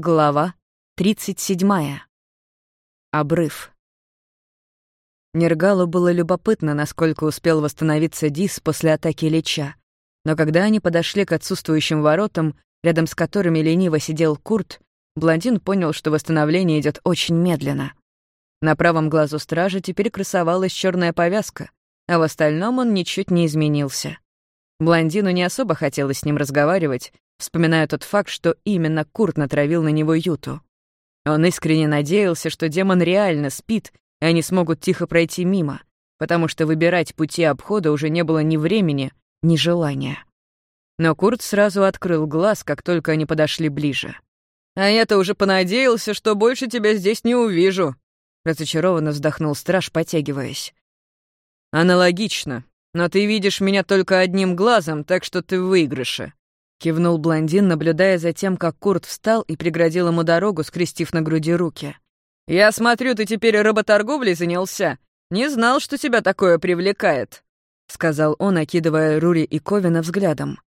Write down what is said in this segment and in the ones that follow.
Глава 37. Обрыв. Нергалу было любопытно, насколько успел восстановиться Дис после атаки Лича. Но когда они подошли к отсутствующим воротам, рядом с которыми лениво сидел Курт, блондин понял, что восстановление идет очень медленно. На правом глазу стража теперь красовалась черная повязка, а в остальном он ничуть не изменился. Блондину не особо хотелось с ним разговаривать, вспоминая тот факт, что именно Курт натравил на него Юту. Он искренне надеялся, что демон реально спит, и они смогут тихо пройти мимо, потому что выбирать пути обхода уже не было ни времени, ни желания. Но Курт сразу открыл глаз, как только они подошли ближе. «А я-то уже понадеялся, что больше тебя здесь не увижу», — разочарованно вздохнул страж, потягиваясь. «Аналогично, но ты видишь меня только одним глазом, так что ты в выигрыше», Кивнул блондин, наблюдая за тем, как Курт встал и преградил ему дорогу, скрестив на груди руки. «Я смотрю, ты теперь работорговлей занялся. Не знал, что тебя такое привлекает», — сказал он, окидывая Рури и Ковина взглядом.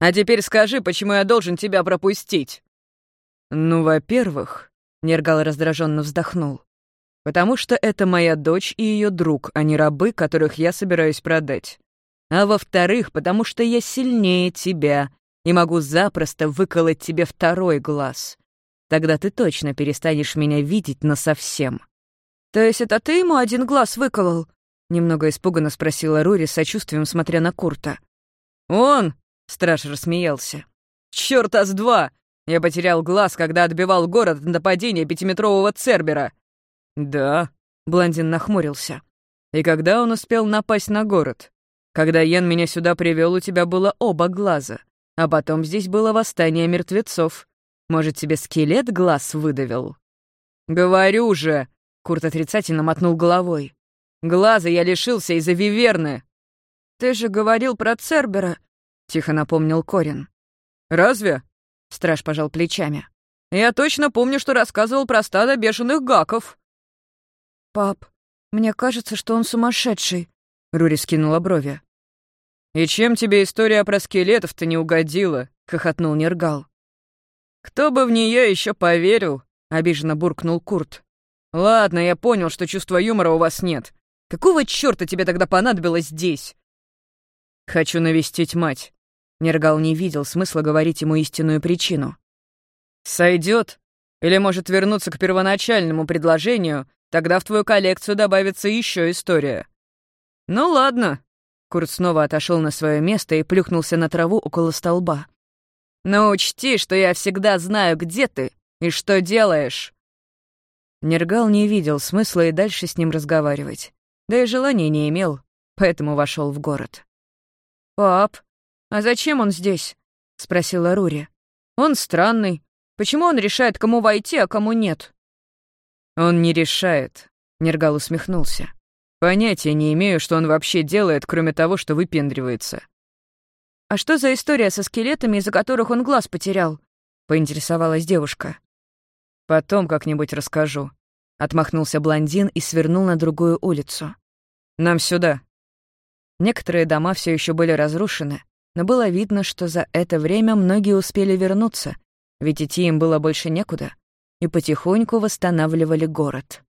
«А теперь скажи, почему я должен тебя пропустить?» «Ну, во-первых», — Нергал раздраженно вздохнул, «потому что это моя дочь и ее друг, а не рабы, которых я собираюсь продать. А во-вторых, потому что я сильнее тебя, и могу запросто выколоть тебе второй глаз. Тогда ты точно перестанешь меня видеть насовсем». «То есть это ты ему один глаз выколол?» Немного испуганно спросила Рури, сочувствием смотря на Курта. «Он!» — страж рассмеялся. «Чёрт с два! Я потерял глаз, когда отбивал город от нападения пятиметрового Цербера». «Да», — блондин нахмурился. «И когда он успел напасть на город? Когда Йен меня сюда привел, у тебя было оба глаза. А потом здесь было восстание мертвецов. Может, тебе скелет глаз выдавил?» «Говорю же!» — Курт отрицательно мотнул головой. «Глаза я лишился из-за виверны!» «Ты же говорил про Цербера!» — тихо напомнил Корин. «Разве?» — страж пожал плечами. «Я точно помню, что рассказывал про стадо бешеных гаков». «Пап, мне кажется, что он сумасшедший», — Рури скинула брови. «И чем тебе история про скелетов-то не угодила?» — хохотнул Нергал. «Кто бы в нее еще поверил?» — обиженно буркнул Курт. «Ладно, я понял, что чувства юмора у вас нет. Какого чёрта тебе тогда понадобилось здесь?» «Хочу навестить мать». Нергал не видел смысла говорить ему истинную причину. «Сойдет? Или может вернуться к первоначальному предложению, тогда в твою коллекцию добавится еще история». «Ну ладно, Курт снова отошел на свое место и плюхнулся на траву около столба. «Но учти, что я всегда знаю, где ты и что делаешь». Нергал не видел смысла и дальше с ним разговаривать. Да и желания не имел, поэтому вошел в город. «Пап, а зачем он здесь?» — спросила Рури. «Он странный. Почему он решает, кому войти, а кому нет?» «Он не решает», — Нергал усмехнулся. Понятия не имею, что он вообще делает, кроме того, что выпендривается. «А что за история со скелетами, из-за которых он глаз потерял?» — поинтересовалась девушка. «Потом как-нибудь расскажу», — отмахнулся блондин и свернул на другую улицу. «Нам сюда». Некоторые дома все еще были разрушены, но было видно, что за это время многие успели вернуться, ведь идти им было больше некуда, и потихоньку восстанавливали город.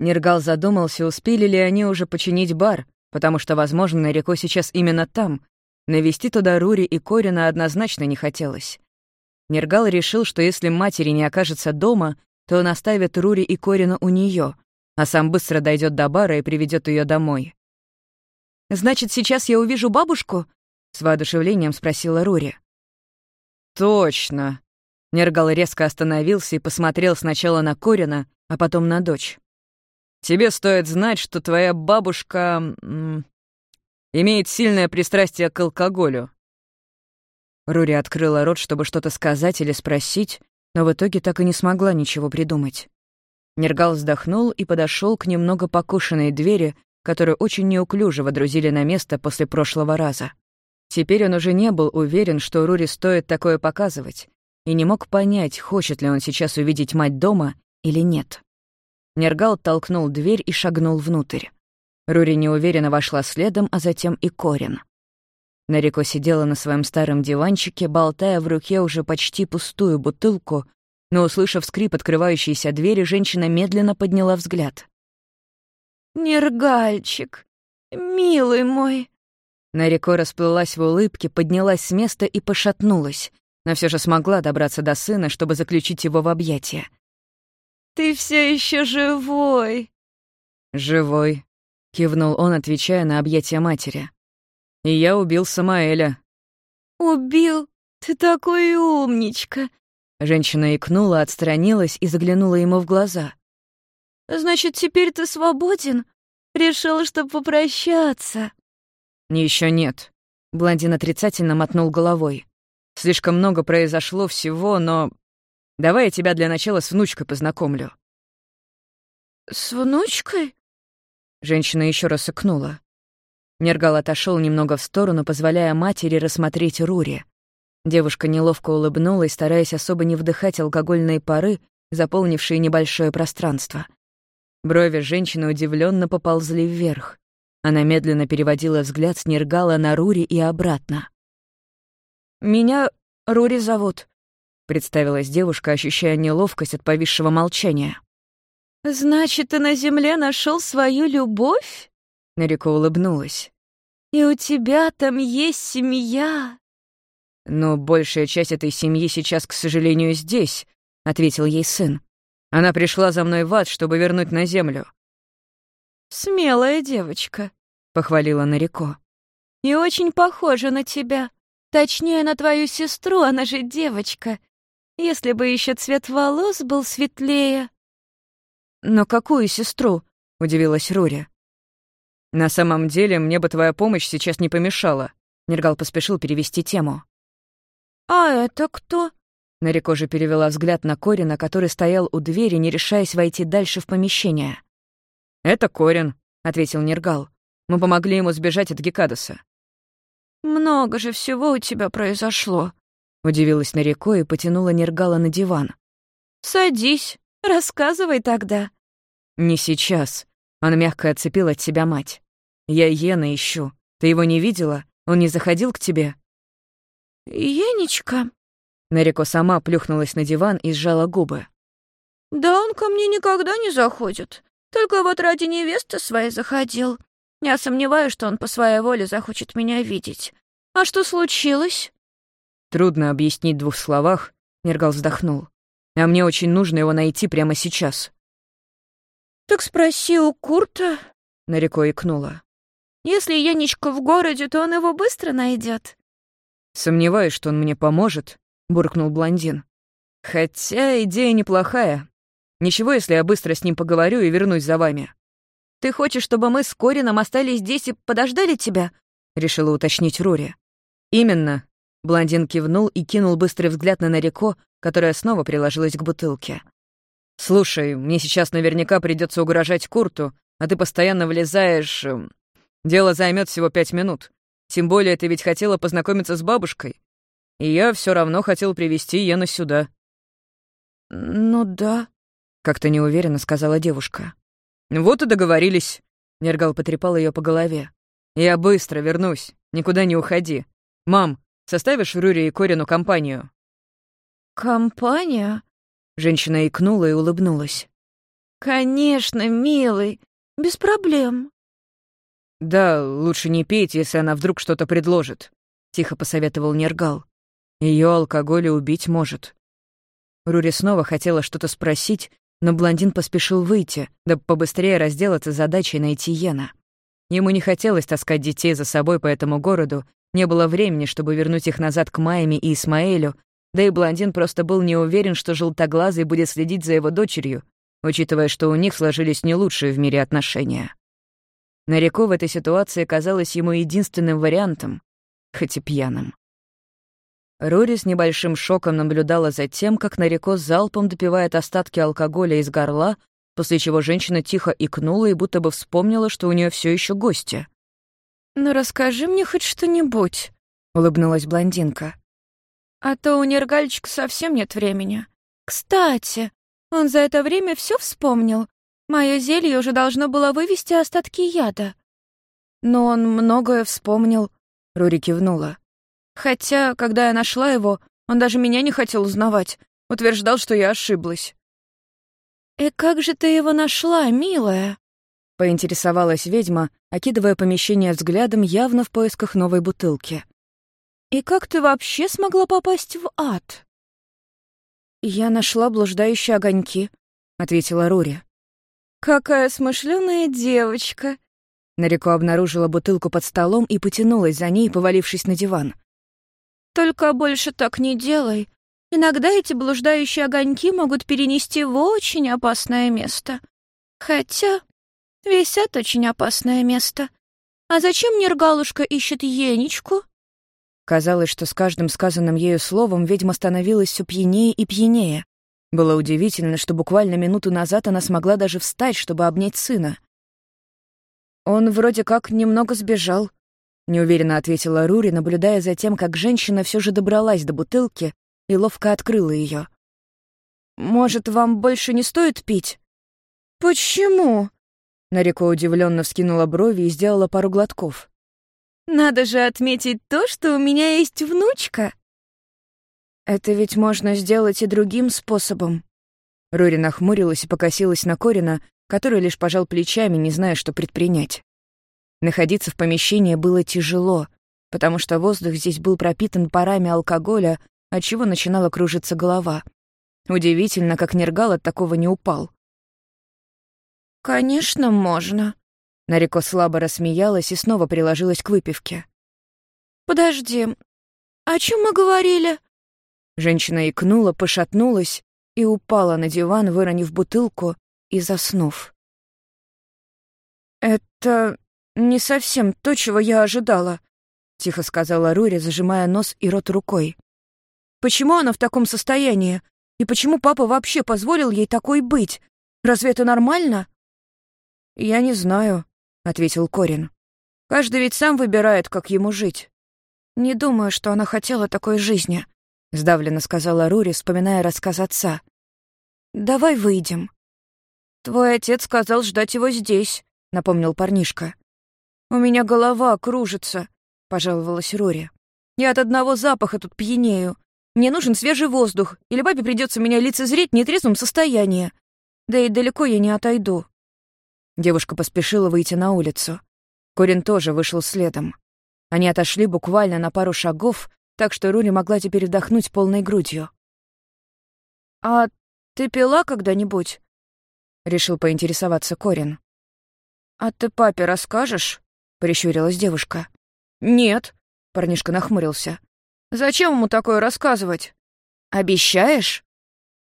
Нергал задумался, успели ли они уже починить бар, потому что, возможно, Нареко сейчас именно там. Навести туда Рури и Корина однозначно не хотелось. Нергал решил, что если матери не окажется дома, то он оставит Рури и Корина у нее, а сам быстро дойдет до бара и приведет ее домой. «Значит, сейчас я увижу бабушку?» — с воодушевлением спросила Рури. «Точно!» Нергал резко остановился и посмотрел сначала на Корина, а потом на дочь. Тебе стоит знать, что твоя бабушка... имеет сильное пристрастие к алкоголю». Рури открыла рот, чтобы что-то сказать или спросить, но в итоге так и не смогла ничего придумать. Нергал вздохнул и подошел к немного покушенной двери, которую очень неуклюже водрузили на место после прошлого раза. Теперь он уже не был уверен, что Рури стоит такое показывать, и не мог понять, хочет ли он сейчас увидеть мать дома или нет. Нергал толкнул дверь и шагнул внутрь. Рури неуверенно вошла следом, а затем и Корин. Нарико сидела на своем старом диванчике, болтая в руке уже почти пустую бутылку, но, услышав скрип открывающейся двери, женщина медленно подняла взгляд. «Нергальчик, милый мой!» Нарико расплылась в улыбке, поднялась с места и пошатнулась, но все же смогла добраться до сына, чтобы заключить его в объятия. «Ты все еще живой!» «Живой», — кивнул он, отвечая на объятия матери. «И я убил Самаэля». «Убил? Ты такой умничка!» Женщина икнула, отстранилась и заглянула ему в глаза. «Значит, теперь ты свободен? Решил, чтобы попрощаться?» Еще нет». Блондин отрицательно мотнул головой. «Слишком много произошло всего, но... Давай я тебя для начала с внучкой познакомлю». «С внучкой?» Женщина еще раз икнула. Нергал отошел немного в сторону, позволяя матери рассмотреть Рури. Девушка неловко улыбнулась, стараясь особо не вдыхать алкогольные пары, заполнившие небольшое пространство. Брови женщины удивленно поползли вверх. Она медленно переводила взгляд с Нергала на Рури и обратно. «Меня Рури зовут», — представилась девушка, ощущая неловкость от повисшего молчания. «Значит, ты на земле нашел свою любовь?» Нарико улыбнулась. «И у тебя там есть семья?» «Но большая часть этой семьи сейчас, к сожалению, здесь», — ответил ей сын. «Она пришла за мной в ад, чтобы вернуть на землю». «Смелая девочка», — похвалила Нарико. «И очень похожа на тебя. Точнее, на твою сестру, она же девочка. Если бы еще цвет волос был светлее». «Но какую сестру?» — удивилась Рури. «На самом деле, мне бы твоя помощь сейчас не помешала», — Нергал поспешил перевести тему. «А это кто?» Нарико же перевела взгляд на Корина, который стоял у двери, не решаясь войти дальше в помещение. «Это Корин», — ответил Нергал. «Мы помогли ему сбежать от Гекадаса». «Много же всего у тебя произошло», — удивилась Нарико и потянула Нергала на диван. «Садись, рассказывай тогда». «Не сейчас», — он мягко отцепил от себя мать. «Я Йена ищу. Ты его не видела? Он не заходил к тебе?» «Енечка?» Нарико сама плюхнулась на диван и сжала губы. «Да он ко мне никогда не заходит. Только вот ради невесты своей заходил. Я сомневаюсь, что он по своей воле захочет меня видеть. А что случилось?» «Трудно объяснить в двух словах», — Нергал вздохнул. «А мне очень нужно его найти прямо сейчас». «Так спроси у Курта», — Нарико икнула. «Если Янечка в городе, то он его быстро найдет. «Сомневаюсь, что он мне поможет», — буркнул блондин. «Хотя идея неплохая. Ничего, если я быстро с ним поговорю и вернусь за вами». «Ты хочешь, чтобы мы с Корином остались здесь и подождали тебя?» — решила уточнить Рури. «Именно». Блондин кивнул и кинул быстрый взгляд на Нарико, которая снова приложилась к бутылке. «Слушай, мне сейчас наверняка придется угрожать Курту, а ты постоянно влезаешь... Эм, дело займет всего пять минут. Тем более ты ведь хотела познакомиться с бабушкой. И я все равно хотел привести Йена сюда». «Ну да», — как-то неуверенно сказала девушка. «Вот и договорились», — Нергал потрепал ее по голове. «Я быстро вернусь, никуда не уходи. Мам, составишь Рюре и Корину компанию?» «Компания?» Женщина икнула и улыбнулась. «Конечно, милый, без проблем». «Да, лучше не пейте, если она вдруг что-то предложит», — тихо посоветовал Нергал. Ее алкоголь убить может». Рури снова хотела что-то спросить, но блондин поспешил выйти, да побыстрее разделаться задачей найти Йена. Ему не хотелось таскать детей за собой по этому городу, не было времени, чтобы вернуть их назад к Майме и Исмаэлю, да и блондин просто был не уверен, что желтоглазый будет следить за его дочерью, учитывая, что у них сложились не лучшие в мире отношения. Нареко в этой ситуации казалось ему единственным вариантом, хоть и пьяным. Рури с небольшим шоком наблюдала за тем, как Нареко залпом допивает остатки алкоголя из горла, после чего женщина тихо икнула и будто бы вспомнила, что у нее все еще гости. «Ну расскажи мне хоть что-нибудь», — улыбнулась блондинка. «А то у Нергальчика совсем нет времени. Кстати, он за это время все вспомнил, Мое зелье уже должно было вывести остатки яда. Но он многое вспомнил, Рури кивнула. Хотя, когда я нашла его, он даже меня не хотел узнавать. Утверждал, что я ошиблась. «И как же ты его нашла, милая?» — поинтересовалась ведьма, окидывая помещение взглядом явно в поисках новой бутылки. «И как ты вообще смогла попасть в ад?» «Я нашла блуждающие огоньки», — ответила Рури. «Какая смышленая девочка!» Нареко обнаружила бутылку под столом и потянулась за ней, повалившись на диван. «Только больше так не делай. Иногда эти блуждающие огоньки могут перенести в очень опасное место. Хотя висят очень опасное место. А зачем Нергалушка ищет Енечку? Казалось, что с каждым сказанным ею словом ведьма становилась все пьянее и пьянее. Было удивительно, что буквально минуту назад она смогла даже встать, чтобы обнять сына. «Он вроде как немного сбежал», — неуверенно ответила Рури, наблюдая за тем, как женщина все же добралась до бутылки и ловко открыла ее. «Может, вам больше не стоит пить?» «Почему?» Нареко удивленно вскинула брови и сделала пару глотков. «Надо же отметить то, что у меня есть внучка!» «Это ведь можно сделать и другим способом». Рори нахмурилась и покосилась на Корина, который лишь пожал плечами, не зная, что предпринять. Находиться в помещении было тяжело, потому что воздух здесь был пропитан парами алкоголя, отчего начинала кружиться голова. Удивительно, как Нергал от такого не упал. «Конечно, можно». Нареко слабо рассмеялась и снова приложилась к выпивке. «Подожди, о чем мы говорили?» Женщина икнула, пошатнулась и упала на диван, выронив бутылку и заснув. «Это не совсем то, чего я ожидала», — тихо сказала Рури, зажимая нос и рот рукой. Почему она в таком состоянии? И почему папа вообще позволил ей такой быть? Разве это нормально?» «Я не знаю», — ответил Корин. «Каждый ведь сам выбирает, как ему жить». «Не думаю, что она хотела такой жизни», — сдавленно сказала Рури, вспоминая рассказ отца. «Давай выйдем». «Твой отец сказал ждать его здесь», — напомнил парнишка. «У меня голова кружится», — пожаловалась Рури. «Я от одного запаха тут пьянею. Мне нужен свежий воздух, или папе придется меня лицезреть в нетрезвом состоянии. Да и далеко я не отойду». Девушка поспешила выйти на улицу. Корин тоже вышел следом. Они отошли буквально на пару шагов, так что Рури могла теперь вдохнуть полной грудью. «А ты пила когда-нибудь?» — решил поинтересоваться Корин. «А ты папе расскажешь?» — прищурилась девушка. «Нет», — парнишка нахмурился. Зачем ему такое рассказывать? Обещаешь?»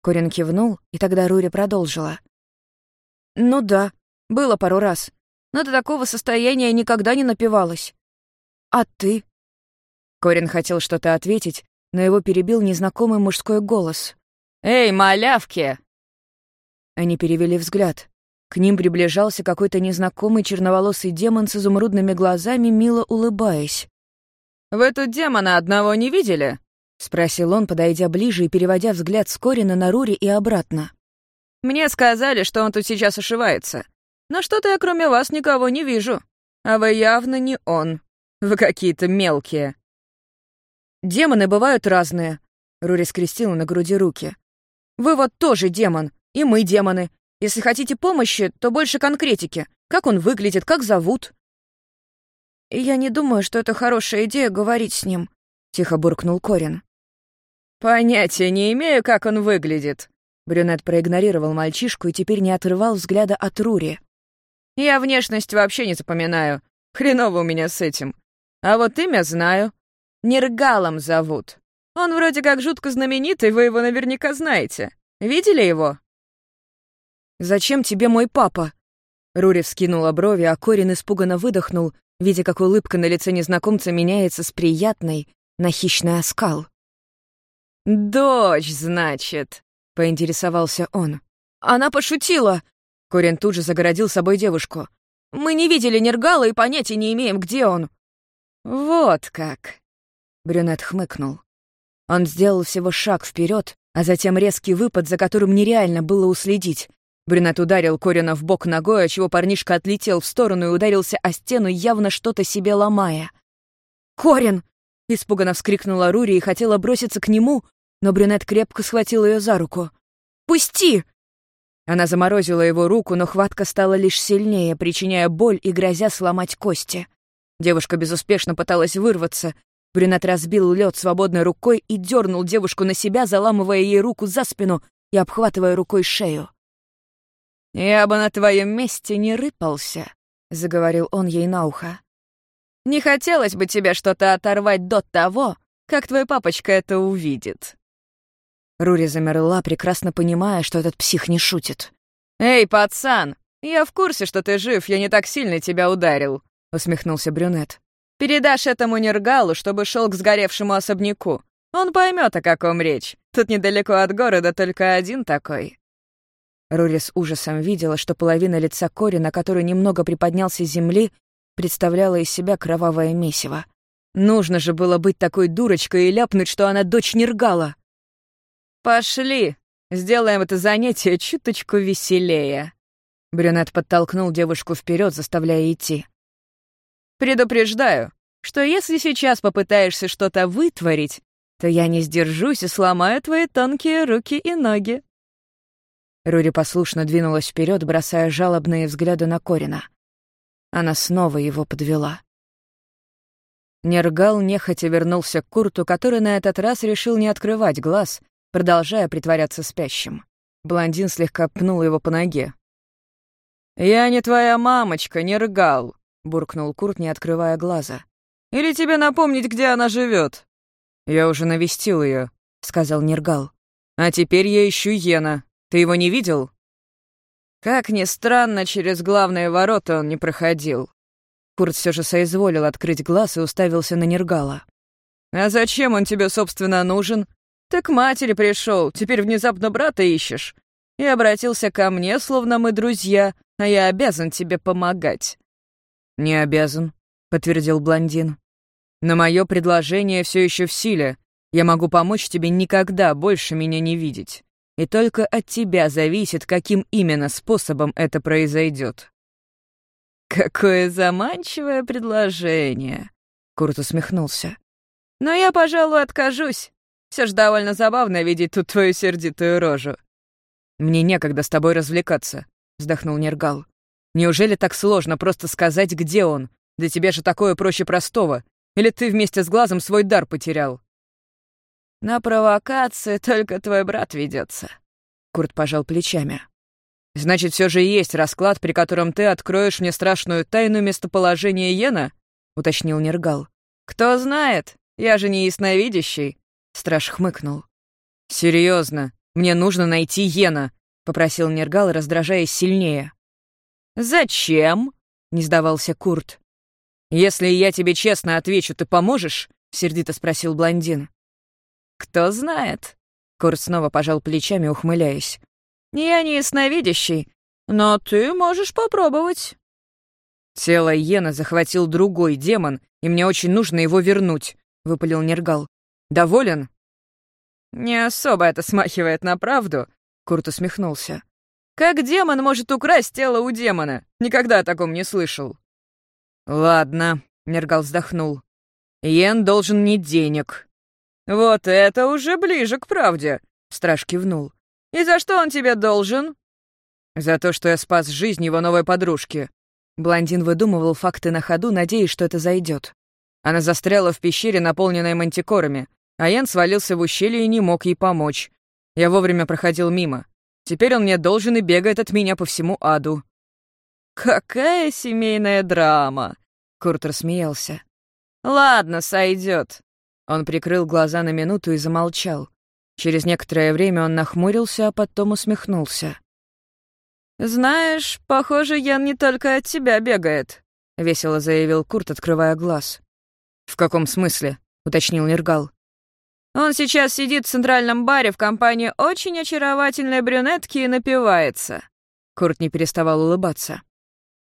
Корин кивнул, и тогда Рури продолжила. «Ну да, было пару раз. Но до такого состояния никогда не напивалась. А ты?» Корин хотел что-то ответить, но его перебил незнакомый мужской голос. «Эй, малявки!» Они перевели взгляд. К ним приближался какой-то незнакомый черноволосый демон с изумрудными глазами, мило улыбаясь. «Вы тут демона одного не видели?» — спросил он, подойдя ближе и переводя взгляд с Корина на Рури и обратно. «Мне сказали, что он тут сейчас ошивается. Но что-то я кроме вас никого не вижу. А вы явно не он. Вы какие-то мелкие». «Демоны бывают разные», — Рури скрестила на груди руки. «Вы вот тоже демон, и мы демоны. Если хотите помощи, то больше конкретики. Как он выглядит, как зовут?» «Я не думаю, что это хорошая идея говорить с ним», — тихо буркнул Корин. «Понятия не имею, как он выглядит». Брюнет проигнорировал мальчишку и теперь не отрывал взгляда от Рури. «Я внешность вообще не запоминаю. Хреново у меня с этим. А вот имя знаю. Нергалом зовут. Он вроде как жутко знаменитый, вы его наверняка знаете. Видели его?» «Зачем тебе мой папа?» Рури вскинула брови, а Корин испуганно выдохнул, видя, как улыбка на лице незнакомца меняется с приятной на хищный оскал. «Дочь, значит», — поинтересовался он. «Она пошутила!» Корин тут же загородил собой девушку. «Мы не видели Нергала и понятия не имеем, где он». «Вот как!» Брюнет хмыкнул. Он сделал всего шаг вперед, а затем резкий выпад, за которым нереально было уследить, Брюнет ударил Корина в бок ногой, отчего парнишка отлетел в сторону и ударился о стену, явно что-то себе ломая. «Корин!» — испуганно вскрикнула Рури и хотела броситься к нему, но брюнет крепко схватил ее за руку. «Пусти!» Она заморозила его руку, но хватка стала лишь сильнее, причиняя боль и грозя сломать кости. Девушка безуспешно пыталась вырваться. Брюнет разбил лед свободной рукой и дернул девушку на себя, заламывая ей руку за спину и обхватывая рукой шею. «Я бы на твоем месте не рыпался», — заговорил он ей на ухо. «Не хотелось бы тебе что-то оторвать до того, как твой папочка это увидит». Рури замерла, прекрасно понимая, что этот псих не шутит. «Эй, пацан, я в курсе, что ты жив, я не так сильно тебя ударил», — усмехнулся брюнет. «Передашь этому Нергалу, чтобы шел к сгоревшему особняку. Он поймет, о каком речь. Тут недалеко от города только один такой». Рури с ужасом видела, что половина лица Кори, на которой немного приподнялся с земли, представляла из себя кровавое месиво. Нужно же было быть такой дурочкой и ляпнуть, что она дочь Нергала. «Пошли, сделаем это занятие чуточку веселее». Брюнет подтолкнул девушку вперед, заставляя идти. «Предупреждаю, что если сейчас попытаешься что-то вытворить, то я не сдержусь и сломаю твои тонкие руки и ноги». Рури послушно двинулась вперед, бросая жалобные взгляды на Корина. Она снова его подвела. Нергал нехотя вернулся к Курту, который на этот раз решил не открывать глаз, продолжая притворяться спящим. Блондин слегка пнул его по ноге. «Я не твоя мамочка, Нергал», — буркнул Курт, не открывая глаза. «Или тебе напомнить, где она живет? «Я уже навестил ее, сказал Нергал. «А теперь я ищу Йена. Ты его не видел?» Как ни странно, через главные ворота он не проходил. Курт все же соизволил открыть глаз и уставился на Нергала. «А зачем он тебе, собственно, нужен? Ты к матери пришел, теперь внезапно брата ищешь. И обратился ко мне, словно мы друзья, а я обязан тебе помогать». «Не обязан», — подтвердил блондин. «Но мое предложение все еще в силе. Я могу помочь тебе никогда больше меня не видеть и только от тебя зависит, каким именно способом это произойдет. «Какое заманчивое предложение!» — Курт усмехнулся. «Но я, пожалуй, откажусь. Все ж довольно забавно видеть тут твою сердитую рожу». «Мне некогда с тобой развлекаться», — вздохнул Нергал. «Неужели так сложно просто сказать, где он? Для тебя же такое проще простого. Или ты вместе с глазом свой дар потерял?» «На провокации только твой брат ведется. Курт пожал плечами. «Значит, все же есть расклад, при котором ты откроешь мне страшную тайну местоположения Йена?» — уточнил Нергал. «Кто знает? Я же не ясновидящий!» Страж хмыкнул. Серьезно, мне нужно найти Йена», — попросил Нергал, раздражаясь сильнее. «Зачем?» — не сдавался Курт. «Если я тебе честно отвечу, ты поможешь?» — сердито спросил блондин. «Кто знает?» Курт снова пожал плечами, ухмыляясь. «Я не ясновидящий, но ты можешь попробовать». «Тело Йена захватил другой демон, и мне очень нужно его вернуть», — выпалил Нергал. «Доволен?» «Не особо это смахивает на правду», — Курт усмехнулся. «Как демон может украсть тело у демона? Никогда о таком не слышал». «Ладно», — Нергал вздохнул. «Йен должен не денег, «Вот это уже ближе к правде», — страж кивнул. «И за что он тебе должен?» «За то, что я спас жизнь его новой подружки». Блондин выдумывал факты на ходу, надеясь, что это зайдет. Она застряла в пещере, наполненной мантикорами, а Ян свалился в ущелье и не мог ей помочь. Я вовремя проходил мимо. Теперь он мне должен и бегает от меня по всему аду. «Какая семейная драма!» — Курт рассмеялся. «Ладно, сойдет. Он прикрыл глаза на минуту и замолчал. Через некоторое время он нахмурился, а потом усмехнулся. «Знаешь, похоже, Ян не только от тебя бегает», — весело заявил Курт, открывая глаз. «В каком смысле?» — уточнил Нергал. «Он сейчас сидит в центральном баре в компании очень очаровательной брюнетки и напивается». Курт не переставал улыбаться.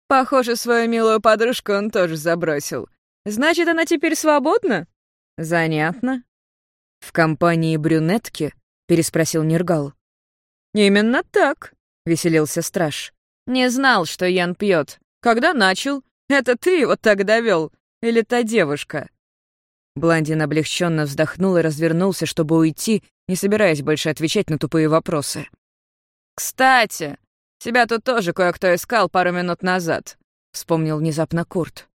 «Похоже, свою милую подружку он тоже забросил. Значит, она теперь свободна?» «Занятно». «В компании брюнетки?» — переспросил Нергал. «Именно так», — веселился страж. «Не знал, что Ян пьет. Когда начал? Это ты его так довел? Или та девушка?» Блондин облегченно вздохнул и развернулся, чтобы уйти, не собираясь больше отвечать на тупые вопросы. «Кстати, тебя тут тоже кое-кто искал пару минут назад», — вспомнил внезапно Курт.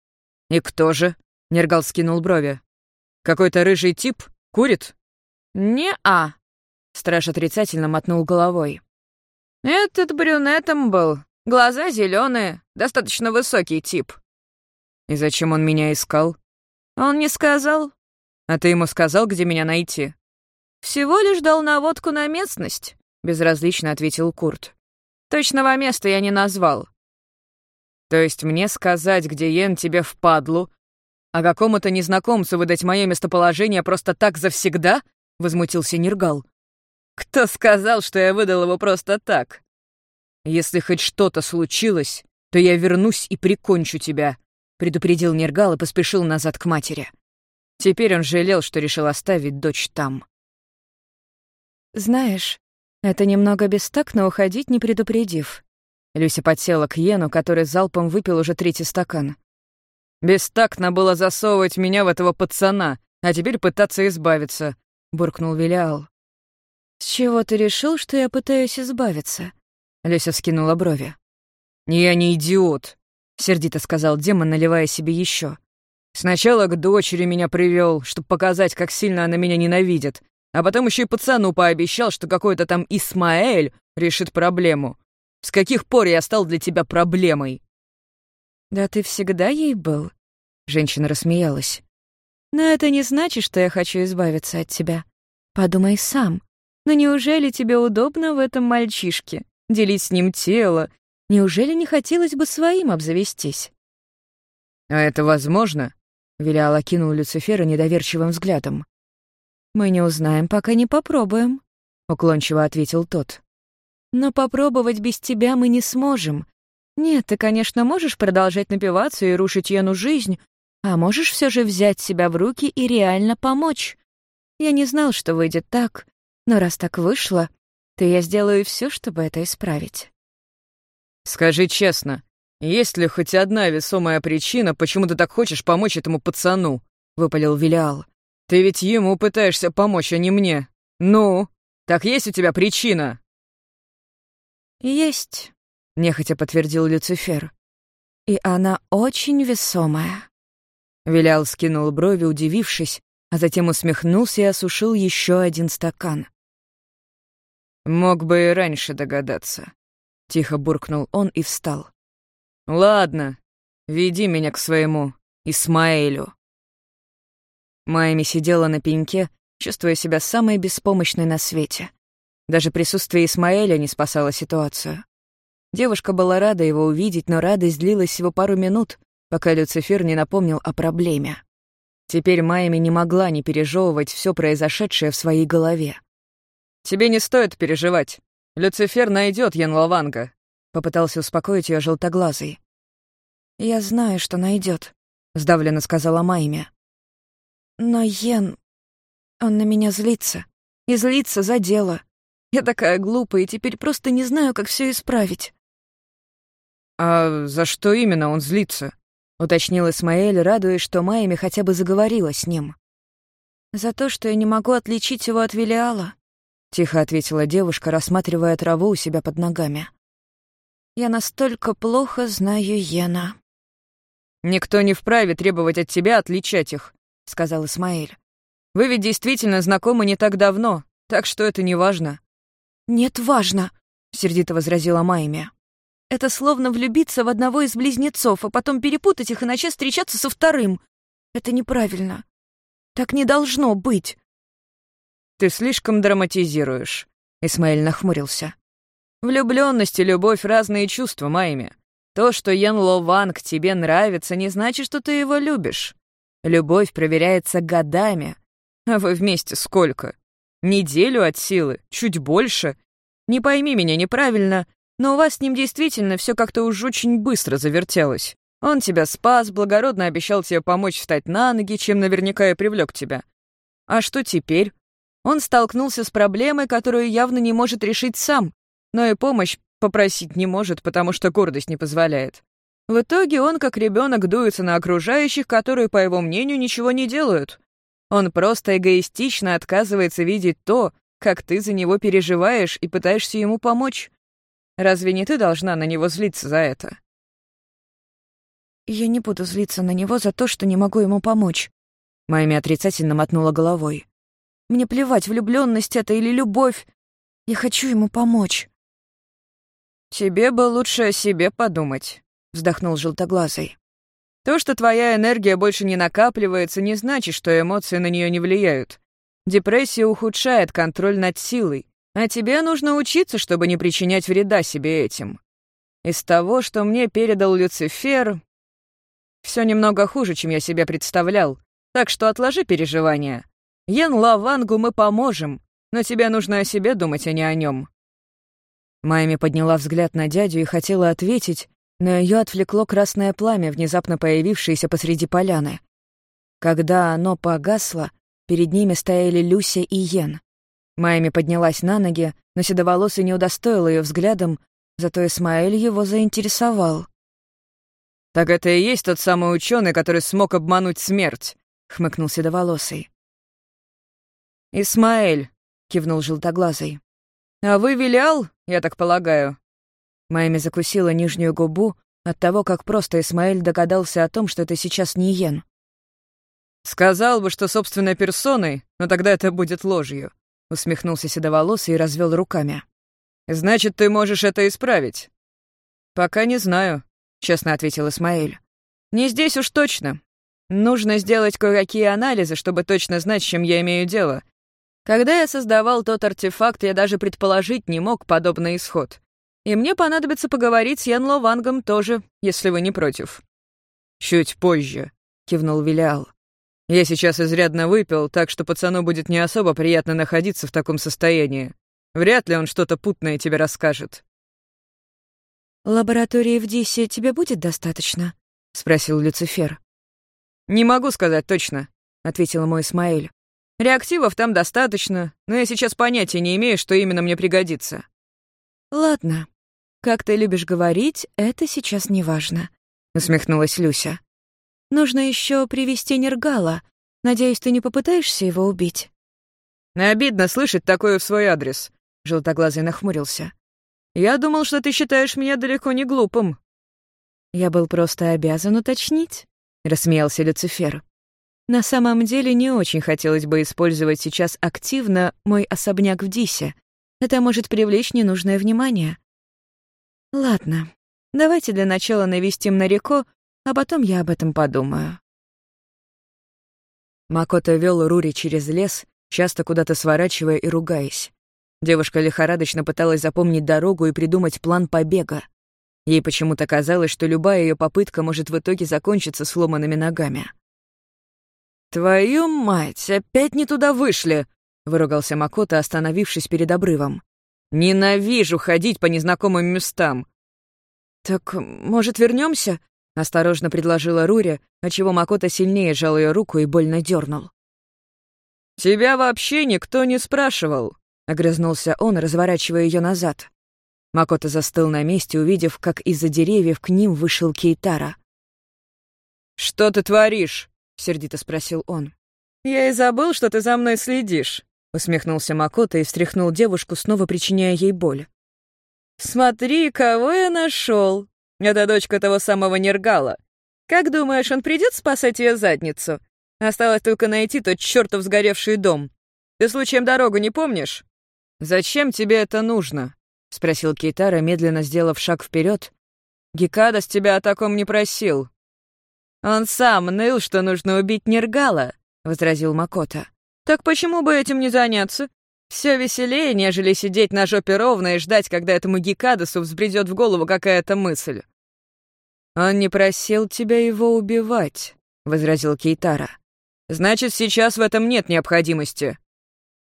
«И кто же?» — Нергал скинул брови. «Какой-то рыжий тип? Курит?» «Не-а», — страж отрицательно мотнул головой. «Этот брюнетом был. Глаза зеленые, достаточно высокий тип». «И зачем он меня искал?» «Он не сказал». «А ты ему сказал, где меня найти?» «Всего лишь дал наводку на местность», — безразлично ответил Курт. «Точного места я не назвал». «То есть мне сказать, где Йен тебе впадлу, а какому-то незнакомцу выдать мое местоположение просто так завсегда?» — возмутился Нергал. «Кто сказал, что я выдал его просто так?» «Если хоть что-то случилось, то я вернусь и прикончу тебя», — предупредил Нергал и поспешил назад к матери. Теперь он жалел, что решил оставить дочь там. «Знаешь, это немного бестактно уходить, не предупредив». Люся подсела к Йену, который залпом выпил уже третий стакан. «Бестактно было засовывать меня в этого пацана, а теперь пытаться избавиться», — буркнул Вилиал. «С чего ты решил, что я пытаюсь избавиться?» Люся вскинула брови. «Я не идиот», — сердито сказал демон, наливая себе еще. «Сначала к дочери меня привел, чтобы показать, как сильно она меня ненавидит, а потом еще и пацану пообещал, что какой-то там Исмаэль решит проблему. С каких пор я стал для тебя проблемой?» «Да ты всегда ей был», — женщина рассмеялась. «Но это не значит, что я хочу избавиться от тебя. Подумай сам. Но неужели тебе удобно в этом мальчишке? Делить с ним тело? Неужели не хотелось бы своим обзавестись?» «А это возможно?» — Вилял окинул Люцифера недоверчивым взглядом. «Мы не узнаем, пока не попробуем», — уклончиво ответил тот. «Но попробовать без тебя мы не сможем. Нет, ты, конечно, можешь продолжать напиваться и рушить Яну жизнь, а можешь все же взять себя в руки и реально помочь. Я не знал, что выйдет так, но раз так вышло, то я сделаю все, чтобы это исправить». «Скажи честно, есть ли хоть одна весомая причина, почему ты так хочешь помочь этому пацану?» — выпалил Вилиал. Ты ведь ему пытаешься помочь, а не мне. Ну, так есть у тебя причина?» «Есть», — нехотя подтвердил Люцифер. «И она очень весомая». Вилял скинул брови, удивившись, а затем усмехнулся и осушил еще один стакан. «Мог бы и раньше догадаться», — тихо буркнул он и встал. «Ладно, веди меня к своему Исмаэлю». Майми сидела на пеньке, чувствуя себя самой беспомощной на свете. Даже присутствие Исмаэля не спасало ситуацию. Девушка была рада его увидеть, но радость длилась всего пару минут, пока Люцифер не напомнил о проблеме. Теперь Майми не могла не пережевывать все произошедшее в своей голове. «Тебе не стоит переживать. Люцифер найдет Ян Лаванга», — попытался успокоить ее желтоглазый. «Я знаю, что найдет, сдавленно сказала Майми. Но Йен... Он на меня злится. И злится за дело. Я такая глупая и теперь просто не знаю, как все исправить. «А за что именно он злится?» — уточнил Исмаэль, радуясь, что Майями хотя бы заговорила с ним. «За то, что я не могу отличить его от Велиала», — тихо ответила девушка, рассматривая траву у себя под ногами. «Я настолько плохо знаю Йена». «Никто не вправе требовать от тебя отличать их», — сказал Исмаэль. «Вы ведь действительно знакомы не так давно, так что это не важно». «Нет, важно», — сердито возразила Майми. «Это словно влюбиться в одного из близнецов, а потом перепутать их и начать встречаться со вторым. Это неправильно. Так не должно быть». «Ты слишком драматизируешь», — Исмаэль нахмурился. «Влюблённость и любовь — разные чувства, Майми. То, что Ян Лованг тебе нравится, не значит, что ты его любишь. Любовь проверяется годами. А вы вместе сколько? Неделю от силы? Чуть больше? Не пойми меня неправильно, но у вас с ним действительно все как-то уж очень быстро завертелось. Он тебя спас, благородно обещал тебе помочь встать на ноги, чем наверняка и привлек тебя. А что теперь? Он столкнулся с проблемой, которую явно не может решить сам, но и помощь попросить не может, потому что гордость не позволяет. В итоге он, как ребенок, дуется на окружающих, которые, по его мнению, ничего не делают. Он просто эгоистично отказывается видеть то, как ты за него переживаешь и пытаешься ему помочь. Разве не ты должна на него злиться за это? Я не буду злиться на него за то, что не могу ему помочь. Майми отрицательно мотнула головой. Мне плевать, влюбленность это или любовь. Я хочу ему помочь. Тебе бы лучше о себе подумать, вздохнул желтоглазый. То, что твоя энергия больше не накапливается, не значит, что эмоции на нее не влияют. Депрессия ухудшает контроль над силой, а тебе нужно учиться, чтобы не причинять вреда себе этим. Из того, что мне передал Люцифер, все немного хуже, чем я себе представлял, так что отложи переживания. Ян Лавангу мы поможем, но тебе нужно о себе думать, а не о нем. Майми подняла взгляд на дядю и хотела ответить, но ее отвлекло красное пламя, внезапно появившееся посреди поляны. Когда оно погасло, перед ними стояли Люся и Йен. Майми поднялась на ноги, но седоволосый не удостоил ее взглядом, зато Исмаэль его заинтересовал. «Так это и есть тот самый ученый, который смог обмануть смерть», — хмыкнул седоволосый. «Исмаэль», — кивнул желтоглазый. «А вы Вилял, я так полагаю?» Майми закусила нижнюю губу от того, как просто Исмаэль догадался о том, что это сейчас не Йен. «Сказал бы, что собственной персоной, но тогда это будет ложью», — усмехнулся седоволосый и развел руками. «Значит, ты можешь это исправить?» «Пока не знаю», — честно ответил Исмаэль. «Не здесь уж точно. Нужно сделать кое-какие анализы, чтобы точно знать, с чем я имею дело. Когда я создавал тот артефакт, я даже предположить не мог подобный исход. И мне понадобится поговорить с Янло Вангом тоже, если вы не против». «Чуть позже», — кивнул Вилиал. «Я сейчас изрядно выпил, так что пацану будет не особо приятно находиться в таком состоянии. Вряд ли он что-то путное тебе расскажет». «Лаборатории в Дисе тебе будет достаточно?» — спросил Люцифер. «Не могу сказать точно», — ответил мой Исмаэль. «Реактивов там достаточно, но я сейчас понятия не имею, что именно мне пригодится». «Ладно. Как ты любишь говорить, это сейчас не важно», — усмехнулась Люся. «Нужно еще привести Нергала. Надеюсь, ты не попытаешься его убить?» «Обидно слышать такое в свой адрес», — желтоглазый нахмурился. Я думал, что ты считаешь меня далеко не глупым». «Я был просто обязан уточнить», — рассмеялся Люцифер. «На самом деле не очень хотелось бы использовать сейчас активно мой особняк в Дисе. Это может привлечь ненужное внимание. Ладно, давайте для начала навестим на реку, а потом я об этом подумаю». Макото вел Рури через лес, часто куда-то сворачивая и ругаясь. Девушка лихорадочно пыталась запомнить дорогу и придумать план побега. Ей почему-то казалось, что любая ее попытка может в итоге закончиться сломанными ногами. «Твою мать, опять не туда вышли!» — выругался Макото, остановившись перед обрывом. «Ненавижу ходить по незнакомым местам!» «Так, может, вернемся? осторожно предложила Рури, отчего Макото сильнее сжал ее руку и больно дернул. «Тебя вообще никто не спрашивал!» Огрызнулся он, разворачивая ее назад. Макото застыл на месте, увидев, как из-за деревьев к ним вышел Кейтара. «Что ты творишь?» — сердито спросил он. «Я и забыл, что ты за мной следишь», — усмехнулся Макото и встряхнул девушку, снова причиняя ей боль. «Смотри, кого я нашел! Это дочка того самого Нергала. Как думаешь, он придет спасать ее задницу? Осталось только найти тот чертов сгоревший дом. Ты случаем дорогу не помнишь?» «Зачем тебе это нужно?» — спросил Кейтара, медленно сделав шаг вперед. «Гекадас тебя о таком не просил». «Он сам ныл, что нужно убить Нергала», — возразил Макота. «Так почему бы этим не заняться? Все веселее, нежели сидеть на жопе ровно и ждать, когда этому Гекадасу взбредет в голову какая-то мысль». «Он не просил тебя его убивать», — возразил Кейтара. «Значит, сейчас в этом нет необходимости».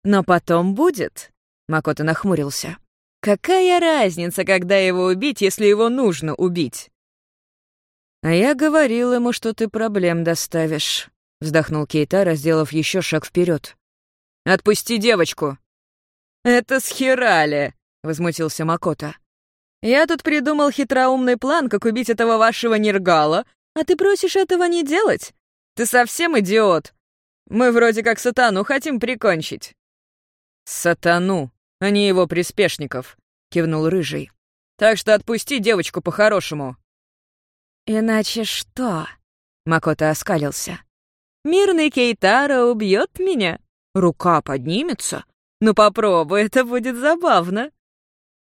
«Но потом будет», Макото нахмурился. «Какая разница, когда его убить, если его нужно убить?» «А я говорил ему, что ты проблем доставишь», — вздохнул Кейтара, сделав еще шаг вперед. «Отпусти девочку!» «Это схерали!» — возмутился Макото. «Я тут придумал хитроумный план, как убить этого вашего Нергала, а ты просишь этого не делать? Ты совсем идиот! Мы вроде как сатану хотим прикончить». «Сатану, а не его приспешников», — кивнул Рыжий. «Так что отпусти девочку по-хорошему». «Иначе что?» — Макота оскалился. «Мирный Кейтара убьет меня? Рука поднимется? Ну попробуй, это будет забавно».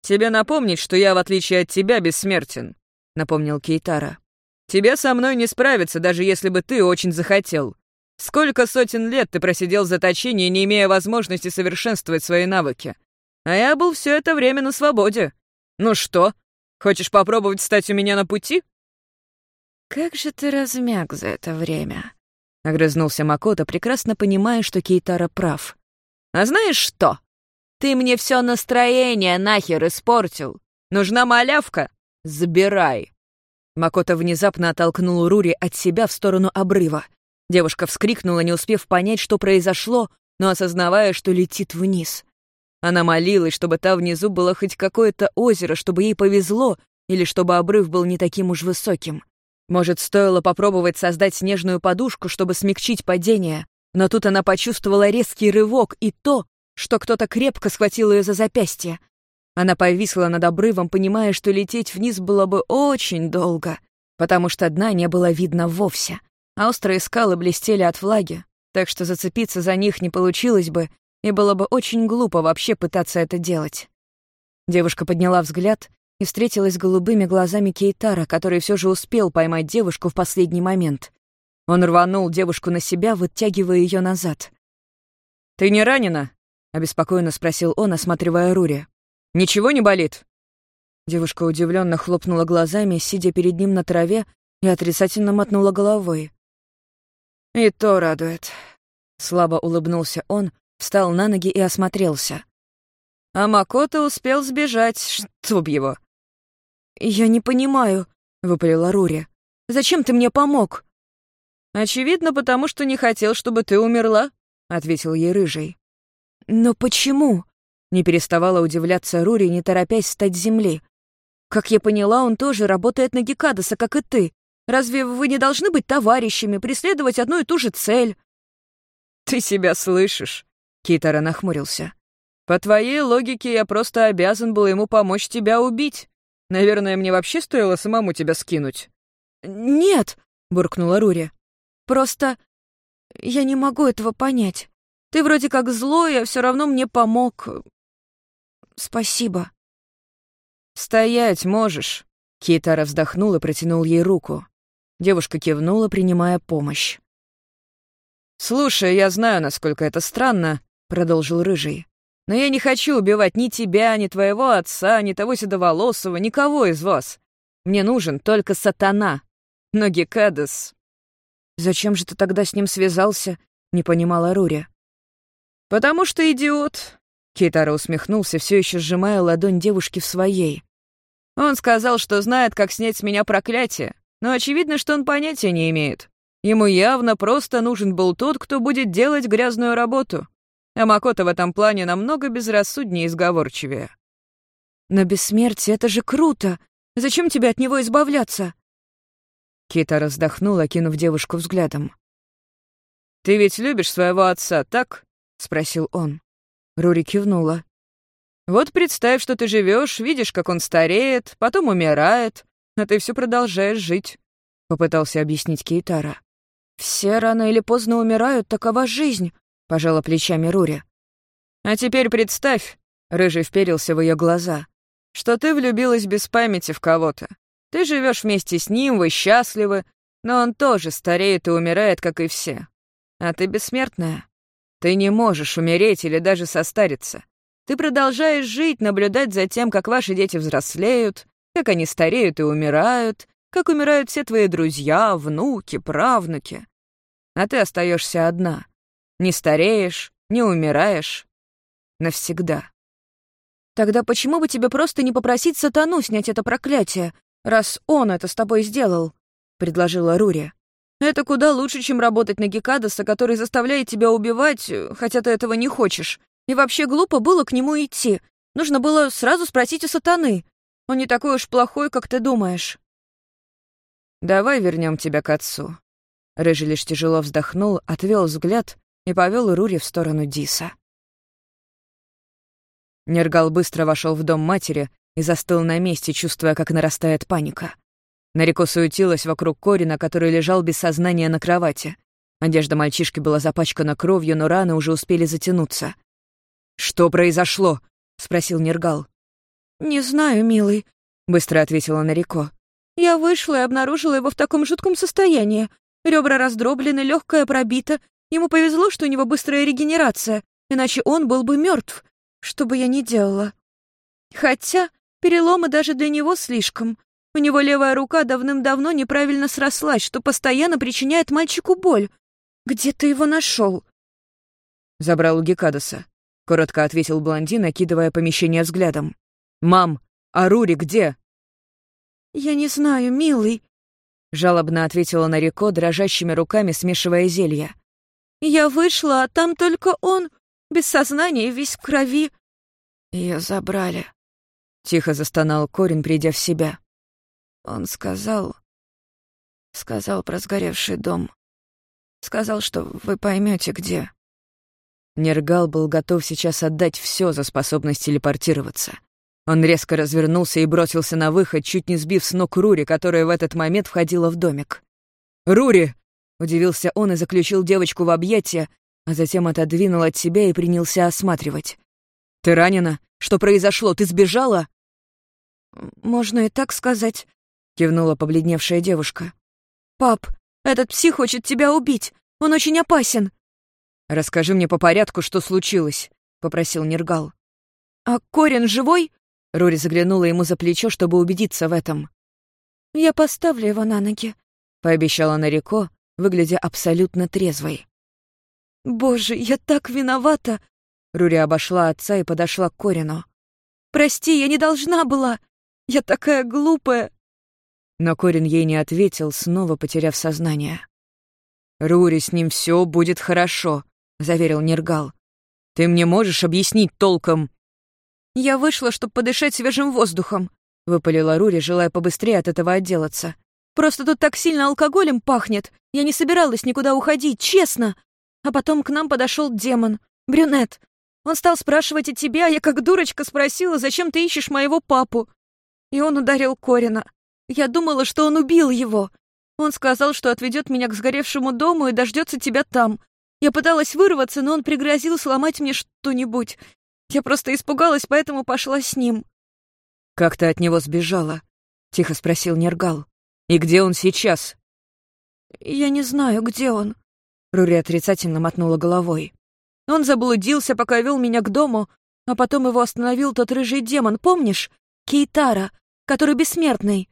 «Тебе напомнить, что я, в отличие от тебя, бессмертен», — напомнил Кейтара. «Тебе со мной не справиться, даже если бы ты очень захотел. Сколько сотен лет ты просидел в заточении, не имея возможности совершенствовать свои навыки. А я был все это время на свободе. Ну что, хочешь попробовать стать у меня на пути?» «Как же ты размяк за это время?» — огрызнулся Макото, прекрасно понимая, что Кейтара прав. «А знаешь что? Ты мне все настроение нахер испортил. Нужна малявка? Забирай!» Макото внезапно оттолкнул Рури от себя в сторону обрыва. Девушка вскрикнула, не успев понять, что произошло, но осознавая, что летит вниз. Она молилась, чтобы там внизу было хоть какое-то озеро, чтобы ей повезло, или чтобы обрыв был не таким уж высоким. Может, стоило попробовать создать снежную подушку, чтобы смягчить падение, но тут она почувствовала резкий рывок и то, что кто-то крепко схватил ее за запястье. Она повисла над обрывом, понимая, что лететь вниз было бы очень долго, потому что дна не было видно вовсе, а острые скалы блестели от влаги, так что зацепиться за них не получилось бы, и было бы очень глупо вообще пытаться это делать. Девушка подняла взгляд и встретилась голубыми глазами Кейтара, который все же успел поймать девушку в последний момент. Он рванул девушку на себя, вытягивая ее назад. «Ты не ранена?» — обеспокоенно спросил он, осматривая Рури. «Ничего не болит?» Девушка удивленно хлопнула глазами, сидя перед ним на траве, и отрицательно мотнула головой. «И то радует». Слабо улыбнулся он, встал на ноги и осмотрелся. А Макото успел сбежать, чтоб его. «Я не понимаю», — выпалила Рури. «Зачем ты мне помог?» «Очевидно, потому что не хотел, чтобы ты умерла», — ответил ей Рыжий. «Но почему?» — не переставала удивляться Рури, не торопясь встать с земли. «Как я поняла, он тоже работает на Гекадаса, как и ты. Разве вы не должны быть товарищами, преследовать одну и ту же цель?» «Ты себя слышишь?» — Китара нахмурился. «По твоей логике, я просто обязан был ему помочь тебя убить. Наверное, мне вообще стоило самому тебя скинуть». «Нет», — буркнула Рури. «Просто я не могу этого понять. Ты вроде как злой, а все равно мне помог. Спасибо». «Стоять можешь», — Китара вздохнул и протянул ей руку. Девушка кивнула, принимая помощь. «Слушай, я знаю, насколько это странно», — продолжил Рыжий. Но я не хочу убивать ни тебя, ни твоего отца, ни того седоволосого, никого из вас. Мне нужен только сатана. Но Гекадес... «Зачем же ты тогда с ним связался?» — не понимала Рури. «Потому что идиот», — Кейтара усмехнулся, все еще сжимая ладонь девушки в своей. «Он сказал, что знает, как снять с меня проклятие, но очевидно, что он понятия не имеет. Ему явно просто нужен был тот, кто будет делать грязную работу. А Макото в этом плане намного безрассуднее и сговорчивее. «Но бессмертие — это же круто! Зачем тебе от него избавляться?» Кита раздохнула, кинув девушку взглядом. «Ты ведь любишь своего отца, так?» — спросил он. Рури кивнула. «Вот представь, что ты живешь, видишь, как он стареет, потом умирает, а ты все продолжаешь жить», — попытался объяснить Кейтара. «Все рано или поздно умирают, такова жизнь», — пожала плечами Рури. «А теперь представь», — Рыжий вперился в ее глаза, «что ты влюбилась без памяти в кого-то. Ты живешь вместе с ним, вы счастливы, но он тоже стареет и умирает, как и все. А ты бессмертная. Ты не можешь умереть или даже состариться. Ты продолжаешь жить, наблюдать за тем, как ваши дети взрослеют, как они стареют и умирают, как умирают все твои друзья, внуки, правнуки. А ты остаешься одна, не стареешь, не умираешь. Навсегда. Тогда почему бы тебе просто не попросить сатану снять это проклятие, раз он это с тобой сделал? предложила Рури. Это куда лучше, чем работать на Гекадаса, который заставляет тебя убивать, хотя ты этого не хочешь. И вообще глупо было к нему идти. Нужно было сразу спросить у сатаны. Он не такой уж плохой, как ты думаешь. Давай вернем тебя к отцу. Рыжий лишь тяжело вздохнул, отвел взгляд и повел Рури в сторону Диса. Нергал быстро вошел в дом матери и застыл на месте, чувствуя, как нарастает паника. Нареко суетилась вокруг Корина, который лежал без сознания на кровати. Одежда мальчишки была запачкана кровью, но раны уже успели затянуться. «Что произошло?» — спросил Нергал. «Не знаю, милый», — быстро ответила Нареко. «Я вышла и обнаружила его в таком жутком состоянии. Ребра раздроблены, легкое пробито. Ему повезло, что у него быстрая регенерация, иначе он был бы мертв, что бы я ни делала. Хотя переломы даже для него слишком. У него левая рука давным-давно неправильно срослась, что постоянно причиняет мальчику боль. Где ты его нашел? Забрал у Гекадаса. Коротко ответил блондин, окидывая помещение взглядом. «Мам, а Рури где?» «Я не знаю, милый», — жалобно ответила Нарико, дрожащими руками смешивая зелья. «Я вышла, а там только он, без сознания, весь в крови». Ее забрали», — тихо застонал Корин, придя в себя. Он сказал... Сказал про сгоревший дом. Сказал, что вы поймете где. Нергал был готов сейчас отдать все за способность телепортироваться. Он резко развернулся и бросился на выход, чуть не сбив с ног Рури, которая в этот момент входила в домик. «Рури!» — удивился он и заключил девочку в объятия, а затем отодвинул от себя и принялся осматривать. «Ты ранена? Что произошло? Ты сбежала?» «Можно и так сказать», — кивнула побледневшая девушка. «Пап, этот псих хочет тебя убить. Он очень опасен». «Расскажи мне по порядку, что случилось», — попросил Нергал. «А Корин живой?» Рори заглянула ему за плечо, чтобы убедиться в этом. «Я поставлю его на ноги», — пообещала Нарико, выглядя абсолютно трезвой. «Боже, я так виновата!» Рури обошла отца и подошла к Корину. «Прости, я не должна была! Я такая глупая!» Но Корин ей не ответил, снова потеряв сознание. «Рури, с ним все будет хорошо», — заверил Нергал. «Ты мне можешь объяснить толком?» «Я вышла, чтобы подышать свежим воздухом», — выпалила Рури, желая побыстрее от этого отделаться. «Просто тут так сильно алкоголем пахнет. Я не собиралась никуда уходить, честно. А потом к нам подошел демон, брюнет. Он стал спрашивать о тебе, а я как дурочка спросила, зачем ты ищешь моего папу. И он ударил Корина. Я думала, что он убил его. Он сказал, что отведет меня к сгоревшему дому и дождется тебя там. Я пыталась вырваться, но он пригрозил сломать мне что-нибудь. Я просто испугалась, поэтому пошла с ним». «Как ты от него сбежала?» — тихо спросил Нергал. «И где он сейчас?» «Я не знаю, где он». Рури отрицательно мотнула головой. «Он заблудился, пока вел меня к дому, а потом его остановил тот рыжий демон, помнишь? Кейтара, который бессмертный.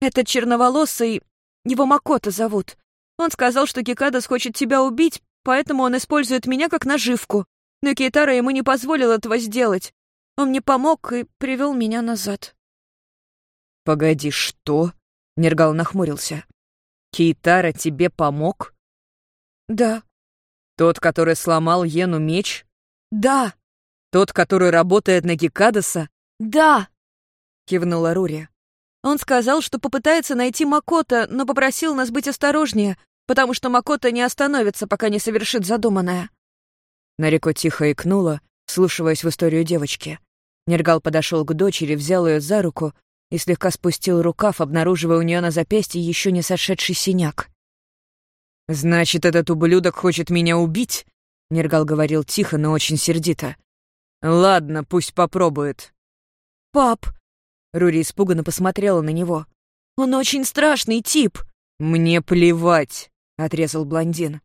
Этот черноволосый, его Макото зовут. Он сказал, что Кикадос хочет тебя убить, поэтому он использует меня как наживку. Но Кейтара ему не позволил этого сделать. Он мне помог и привел меня назад. «Погоди, что?» — Нергал нахмурился. «Кейтара тебе помог?» «Да». «Тот, который сломал Йену меч?» «Да». «Тот, который работает на Гекадоса?» «Да», — кивнула Рури. Он сказал, что попытается найти Макота, но попросил нас быть осторожнее, потому что Макота не остановится, пока не совершит задуманное. Нарико тихо икнула, слушаясь в историю девочки. Нергал подошел к дочери, взял ее за руку и слегка спустил рукав, обнаруживая у нее на запястье еще не сошедший синяк. «Значит, этот ублюдок хочет меня убить?» Нергал говорил тихо, но очень сердито. «Ладно, пусть попробует». «Пап, Рури испуганно посмотрела на него. «Он очень страшный тип!» «Мне плевать!» — отрезал блондин.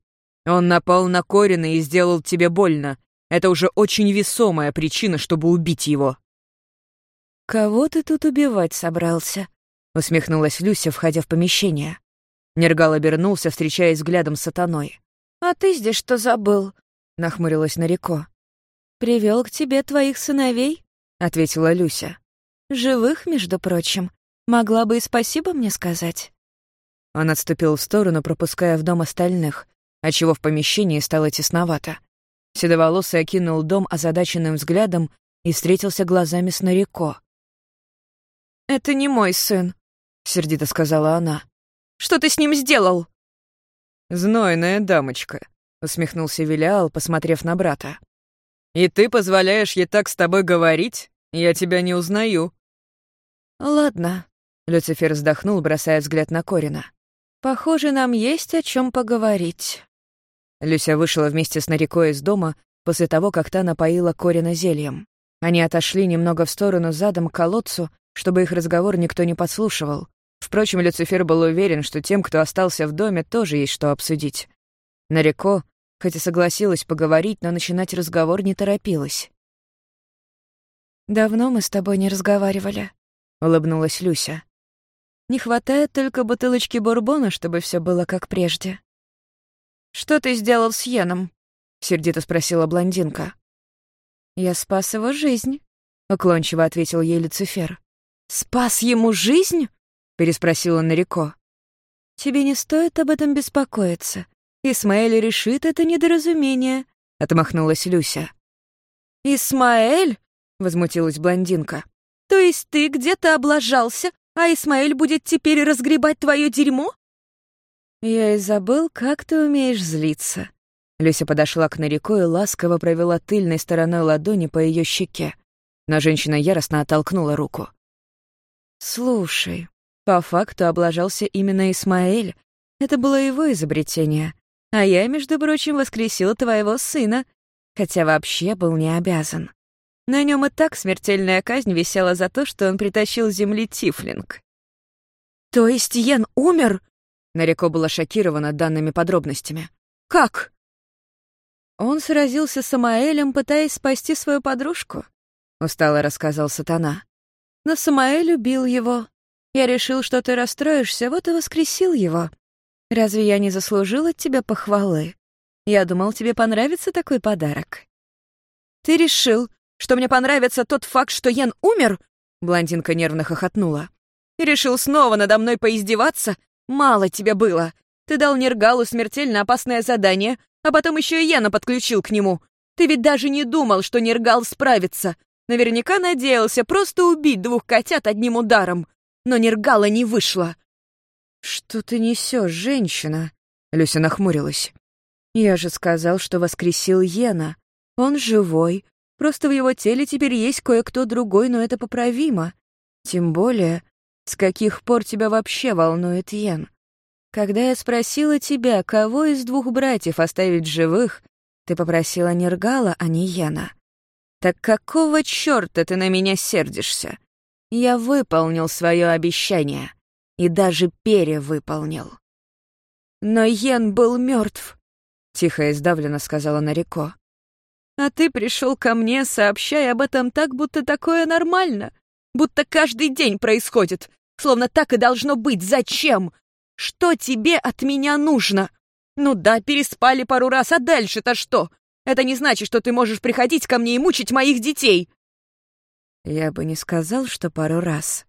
«Он напал на Корина и сделал тебе больно. Это уже очень весомая причина, чтобы убить его». «Кого ты тут убивать собрался?» — усмехнулась Люся, входя в помещение. Нергал обернулся, встречаясь взглядом с сатаной. «А ты здесь что забыл?» — нахмурилась Нарико. «Привел к тебе твоих сыновей?» — ответила Люся. Живых, между прочим. Могла бы и спасибо мне сказать». Он отступил в сторону, пропуская в дом остальных, отчего в помещении стало тесновато. Седоволосый окинул дом озадаченным взглядом и встретился глазами с Нарико. «Это не мой сын», — сердито сказала она. «Что ты с ним сделал?» «Знойная дамочка», — усмехнулся Вилиал, посмотрев на брата. «И ты позволяешь ей так с тобой говорить? Я тебя не узнаю». «Ладно», — Люцифер вздохнул, бросая взгляд на Корина. «Похоже, нам есть о чем поговорить». Люся вышла вместе с Нарикой из дома после того, как та напоила Корина зельем. Они отошли немного в сторону задом к колодцу, чтобы их разговор никто не подслушивал. Впрочем, Люцифер был уверен, что тем, кто остался в доме, тоже есть что обсудить. Нареко, хоть и согласилась поговорить, но начинать разговор не торопилась. «Давно мы с тобой не разговаривали», — улыбнулась Люся. «Не хватает только бутылочки бурбона, чтобы все было как прежде». «Что ты сделал с Йеном?» — сердито спросила блондинка. «Я спас его жизнь», — уклончиво ответил ей Люцифер. «Спас ему жизнь?» — переспросила Нарико. «Тебе не стоит об этом беспокоиться. Исмаэль решит это недоразумение», — отмахнулась Люся. «Исмаэль?» — возмутилась блондинка. «То есть ты где-то облажался, а Исмаэль будет теперь разгребать твое дерьмо?» «Я и забыл, как ты умеешь злиться», Люся подошла к Нарико и ласково провела тыльной стороной ладони по ее щеке. Но женщина яростно оттолкнула руку. «Слушай, по факту облажался именно Исмаэль. Это было его изобретение. А я, между прочим, воскресил твоего сына, хотя вообще был не обязан. На нем и так смертельная казнь висела за то, что он притащил с земли Тифлинг». «То есть Йен умер?» Нарико была шокирована данными подробностями. «Как?» Он сразился с Самаэлем, пытаясь спасти свою подружку, — устало рассказал сатана. Но Самаэль убил его. Я решил, что ты расстроишься, вот и воскресил его. Разве я не заслужил от тебя похвалы? Я думал, тебе понравится такой подарок. Ты решил, что мне понравится тот факт, что Ян умер? Блондинка нервно хохотнула. И решил снова надо мной поиздеваться? Мало тебе было. Ты дал Нергалу смертельно опасное задание, а потом еще и Яна подключил к нему. Ты ведь даже не думал, что Нергал справится. Наверняка надеялся просто убить двух котят одним ударом. Но Нергала не вышло. «Что ты несешь, женщина?» Люся нахмурилась. «Я же сказал, что воскресил Йена. Он живой. Просто в его теле теперь есть кое-кто другой, но это поправимо. Тем более, с каких пор тебя вообще волнует Йен? Когда я спросила тебя, кого из двух братьев оставить живых, ты попросила Нергала, а не Яна. Так какого чёрта ты на меня сердишься? Я выполнил свое обещание и даже перевыполнил. Но Йен был мертв, тихо и сдавленно сказала Нарико. А ты пришел ко мне, сообщая об этом так, будто такое нормально, будто каждый день происходит, словно так и должно быть. Зачем? Что тебе от меня нужно? Ну да, переспали пару раз, а дальше-то что? Это не значит, что ты можешь приходить ко мне и мучить моих детей. Я бы не сказал, что пару раз.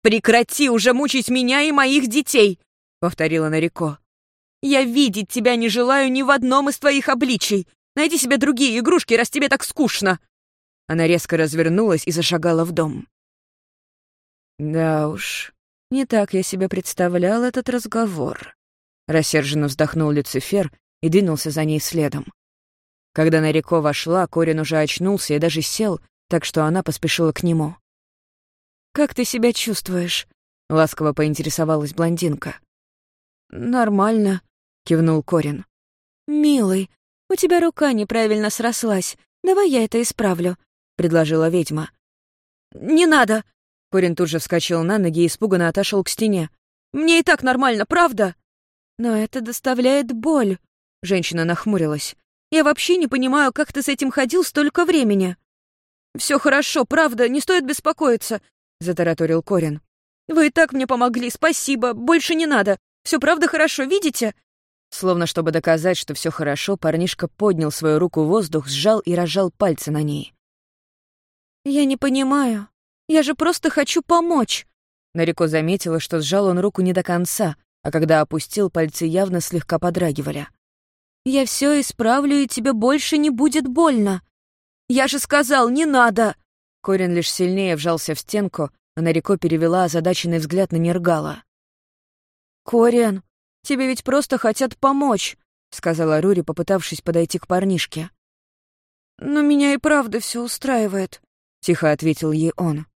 Прекрати уже мучить меня и моих детей, повторила Нарико. Я видеть тебя не желаю ни в одном из твоих обличий. Найди себе другие игрушки, раз тебе так скучно. Она резко развернулась и зашагала в дом. Да уж, не так я себе представлял этот разговор. Рассерженно вздохнул Люцифер и двинулся за ней следом. Когда Нарико вошла, Корин уже очнулся и даже сел, так что она поспешила к нему. «Как ты себя чувствуешь?» — ласково поинтересовалась блондинка. «Нормально», — кивнул Корин. «Милый, у тебя рука неправильно срослась. Давай я это исправлю», — предложила ведьма. «Не надо!» Корин тут же вскочил на ноги и испуганно отошел к стене. «Мне и так нормально, правда?» «Но это доставляет боль», — женщина нахмурилась. «Я вообще не понимаю, как ты с этим ходил столько времени». Все хорошо, правда, не стоит беспокоиться», — затараторил Корин. «Вы и так мне помогли, спасибо, больше не надо. Все правда хорошо, видите?» Словно чтобы доказать, что все хорошо, парнишка поднял свою руку в воздух, сжал и разжал пальцы на ней. «Я не понимаю», я же просто хочу помочь!» Нарико заметила, что сжал он руку не до конца, а когда опустил, пальцы явно слегка подрагивали. «Я все исправлю, и тебе больше не будет больно!» «Я же сказал, не надо!» Корин лишь сильнее вжался в стенку, а Нарико перевела озадаченный взгляд на Нергала. «Корин, тебе ведь просто хотят помочь. — сказала Рури, попытавшись подойти к парнишке. «Но меня и правда все устраивает», — тихо ответил ей он.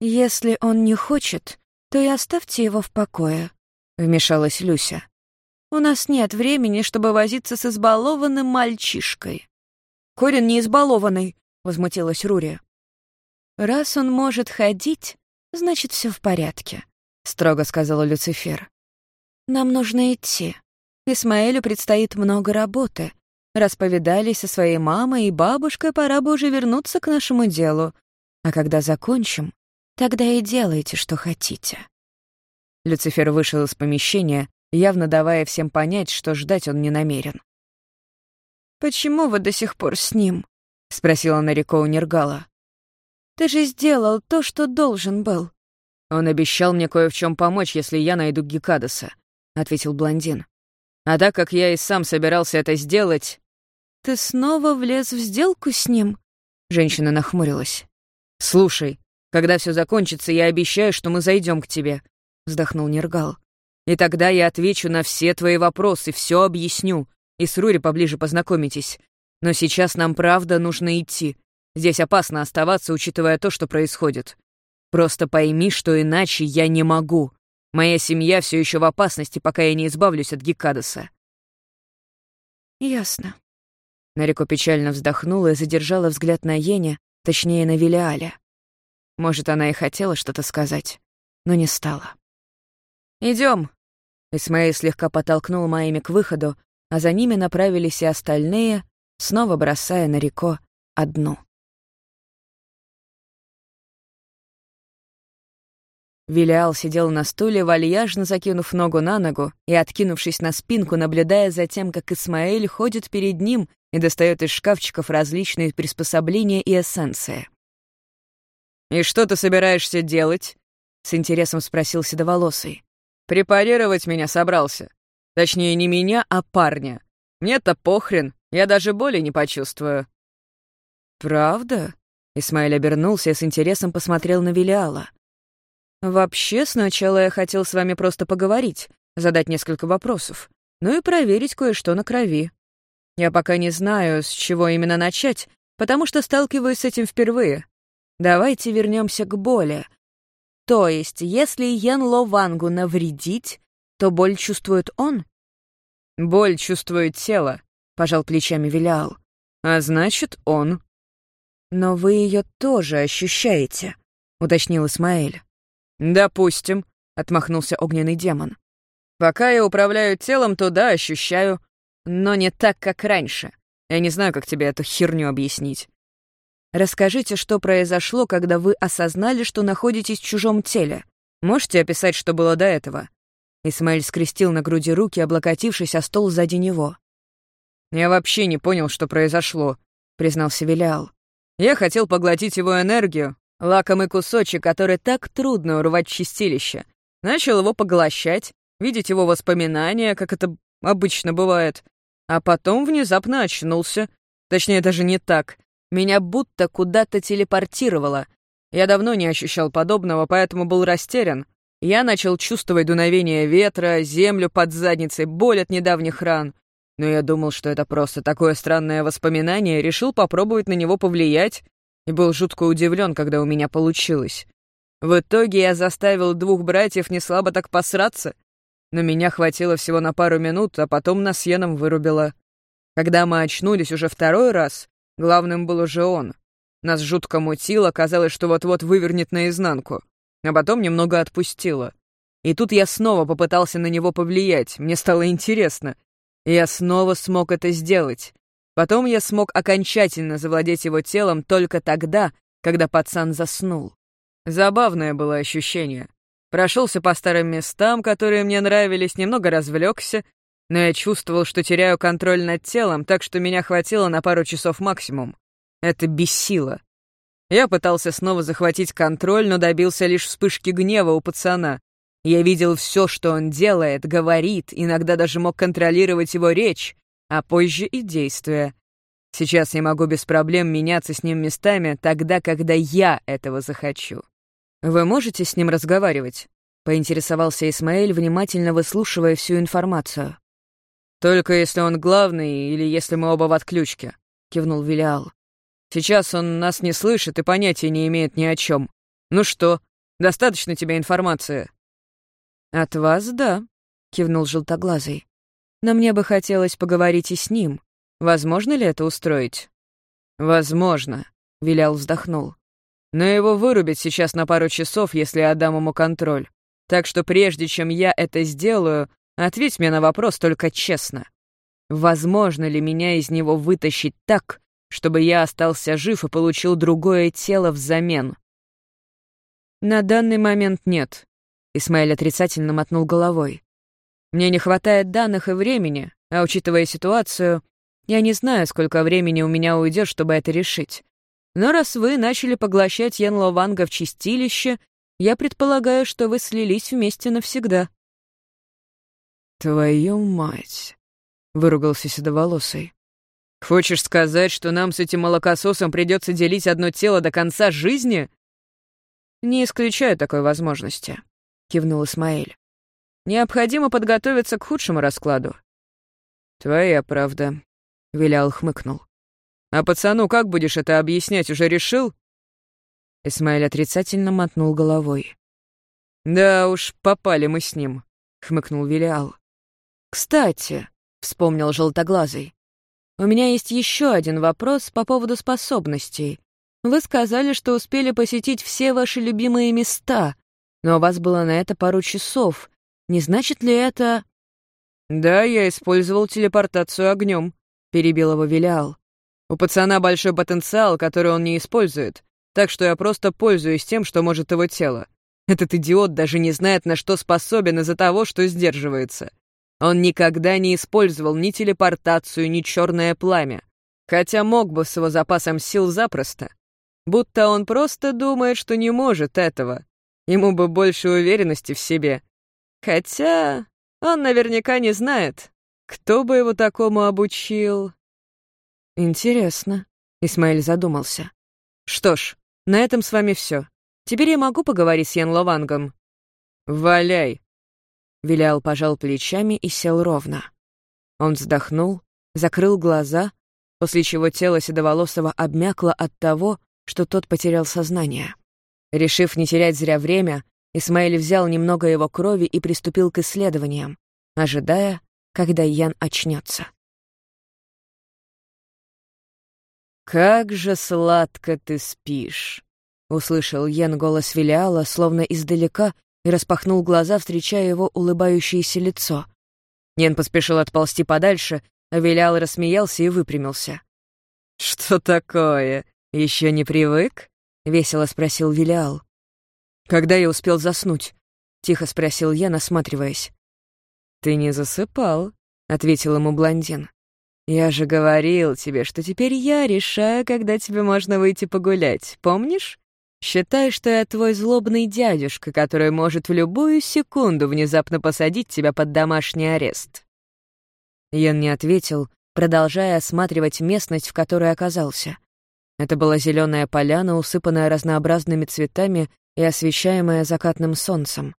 «Если он не хочет, то и оставьте его в покое», — вмешалась Люся. «У нас нет времени, чтобы возиться с избалованным мальчишкой». «Корин не избалованный», — возмутилась Рури. «Раз он может ходить, значит, все в порядке», — строго сказала Люцифер. «Нам нужно идти. Исмаэлю предстоит много работы. Расповедались со своей мамой и бабушкой, пора бы уже вернуться к нашему делу. А когда закончим, тогда и делайте, что хотите». Люцифер вышел из помещения, явно давая всем понять, что ждать он не намерен. «Почему вы до сих пор с ним?» — спросила Нарико у Нергала. Ты же сделал то, что должен был». «Он обещал мне кое в чем помочь, если я найду Гекадаса», — ответил блондин. «А так как я и сам собирался это сделать...» «Ты снова влез в сделку с ним?» Женщина нахмурилась. «Слушай, когда все закончится, я обещаю, что мы зайдем к тебе», — вздохнул Нергал. «И тогда я отвечу на все твои вопросы, все объясню, и с Рури поближе познакомитесь. Но сейчас нам правда нужно идти. Здесь опасно оставаться, учитывая то, что происходит. Просто пойми, что иначе я не могу. Моя семья все еще в опасности, пока я не избавлюсь от Гекадаса. Ясно. Нарико печально вздохнула и задержала взгляд на Йене, точнее, на Вилиаля. Может, она и хотела что-то сказать, но не стала. Идем. Исмаил слегка потолкнул Майами к выходу, а за ними направились и остальные, снова бросая Нарико одну. Вилиал сидел на стуле, вальяжно закинув ногу на ногу и откинувшись на спинку, наблюдая за тем, как Исмаэль ходит перед ним и достает из шкафчиков различные приспособления и эссенции. «И что ты собираешься делать?» — с интересом спросил Седоволосый. «Препарировать меня собрался. Точнее, не меня, а парня. Мне-то похрен, я даже боли не почувствую». «Правда?» — Исмаэль обернулся и с интересом посмотрел на Вилиала. «Вообще, сначала я хотел с вами просто поговорить, задать несколько вопросов, ну и проверить кое-что на крови. Я пока не знаю, с чего именно начать, потому что сталкиваюсь с этим впервые. Давайте вернемся к боли. То есть, если Ян Ло Вангу навредить, то боль чувствует он? Боль чувствует тело, пожал плечами Вилял. А значит, он. Но вы ее тоже ощущаете, уточнил Исмаэль. «Допустим», — отмахнулся огненный демон. «Пока я управляю телом, то да, ощущаю, но не так, как раньше. Я не знаю, как тебе эту херню объяснить». «Расскажите, что произошло, когда вы осознали, что находитесь в чужом теле. Можете описать, что было до этого?» Исмаэль скрестил на груди руки, облокотившись о стол сзади него. «Я вообще не понял, что произошло», — признался Вилиал. «Я хотел поглотить его энергию, Лакомый кусочек, который так трудно урвать в чистилище. Начал его поглощать, видеть его воспоминания, как это обычно бывает. А потом внезапно очнулся. Точнее, даже не так. Меня будто куда-то телепортировало. Я давно не ощущал подобного, поэтому был растерян. Я начал чувствовать дуновение ветра, землю под задницей, боль от недавних ран. Но я думал, что это просто такое странное воспоминание, решил попробовать на него повлиять и был жутко удивлен, когда у меня получилось. В итоге я заставил двух братьев не слабо так посраться, но меня хватило всего на пару минут, а потом нас с Йеном вырубило. Когда мы очнулись уже второй раз, главным был уже он. Нас жутко мутило, казалось, что вот-вот вывернет наизнанку, а потом немного отпустило. И тут я снова попытался на него повлиять, мне стало интересно. И я снова смог это сделать. Потом я смог окончательно завладеть его телом только тогда, когда пацан заснул. Забавное было ощущение. Прошелся по старым местам, которые мне нравились, немного развлекся, но я чувствовал, что теряю контроль над телом, так что меня хватило на пару часов максимум. Это бесило. Я пытался снова захватить контроль, но добился лишь вспышки гнева у пацана. Я видел все, что он делает, говорит, иногда даже мог контролировать его речь, а позже и действия. Сейчас я могу без проблем меняться с ним местами тогда, когда я этого захочу. Вы можете с ним разговаривать? Поинтересовался Исмаэль, внимательно выслушивая всю информацию. «Только если он главный или если мы оба в отключке», — кивнул Вилиал. «Сейчас он нас не слышит и понятия не имеет ни о чем. Ну что, достаточно тебе информации?» «От вас, да», — кивнул желтоглазый. «Но мне бы хотелось поговорить и с ним. Возможно ли это устроить?» «Возможно», — Вилял вздохнул. «Но его вырубят сейчас на пару часов, если я отдам ему контроль. Так что прежде чем я это сделаю, ответь мне на вопрос только честно. Возможно ли меня из него вытащить так, чтобы я остался жив и получил другое тело взамен?» «На данный момент нет», — Исмаэль отрицательно мотнул головой. «Мне не хватает данных и времени, а учитывая ситуацию, я не знаю, сколько времени у меня уйдет, чтобы это решить. Но раз вы начали поглощать Ян Лованга в чистилище, я предполагаю, что вы слились вместе навсегда». «Твою мать!» — выругался седоволосый. «Хочешь сказать, что нам с этим молокососом придется делить одно тело до конца жизни?» «Не исключаю такой возможности», — кивнул Исмаэль. «Необходимо подготовиться к худшему раскладу». «Твоя правда», — Вилял хмыкнул. «А пацану как будешь это объяснять, уже решил?» Исмаэль отрицательно мотнул головой. «Да уж, попали мы с ним», — хмыкнул Вилиал. «Кстати», — вспомнил Желтоглазый, «у меня есть еще один вопрос по поводу способностей. Вы сказали, что успели посетить все ваши любимые места, но у вас было на это пару часов. Не значит ли это...» «Да, я использовал телепортацию огнем», — перебил его Вилиал. «У пацана большой потенциал, который он не использует, так что я просто пользуюсь тем, что может его тело. Этот идиот даже не знает, на что способен из-за того, что сдерживается. Он никогда не использовал ни телепортацию, ни черное пламя, хотя мог бы с его запасом сил запросто. Будто он просто думает, что не может этого. Ему бы больше уверенности в себе. Хотя он наверняка не знает, кто бы его такому обучил? Интересно. Исмаэль задумался. Что ж, на этом с вами все. Теперь я могу поговорить с Ян Ловангом? Валяй. Вилял пожал плечами и сел ровно. Он вздохнул, закрыл глаза, после чего тело Седоволосого обмякло от того, что тот потерял сознание. Решив не терять зря время, Исмаэль взял немного его крови и приступил к исследованиям, ожидая, когда Ян очнется. «Как же сладко ты спишь!» — услышал Ян голос Вилиала, словно издалека, и распахнул глаза, встречая его улыбающееся лицо. Ян поспешил отползти подальше, а Вилиал рассмеялся и выпрямился. «Что такое? Еще не привык?» — весело спросил Вилиал. «Когда я успел заснуть?» — тихо спросил я, насматриваясь. «Ты не засыпал», — ответил ему блондин. «Я же говорил тебе, что теперь я решаю, когда тебе можно выйти погулять, помнишь? Считай, что я твой злобный дядюшка, который может в любую секунду внезапно посадить тебя под домашний арест». Ян не ответил, продолжая осматривать местность, в которой оказался. Это была зеленая поляна, усыпанная разнообразными цветами и освещаемая закатным солнцем.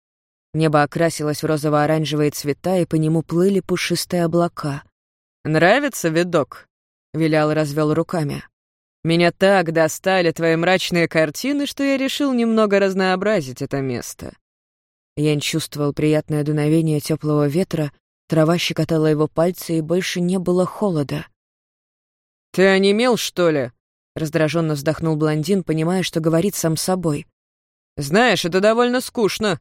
Небо окрасилось в розово-оранжевые цвета, и по нему плыли пушистые облака. «Нравится видок?» — Вилял развел руками. «Меня так достали твои мрачные картины, что я решил немного разнообразить это место». Ян чувствовал приятное дуновение теплого ветра, трава щекотала его пальцы, и больше не было холода. «Ты онемел, что ли?» — раздраженно вздохнул блондин, понимая, что говорит сам собой. «Знаешь, это довольно скучно».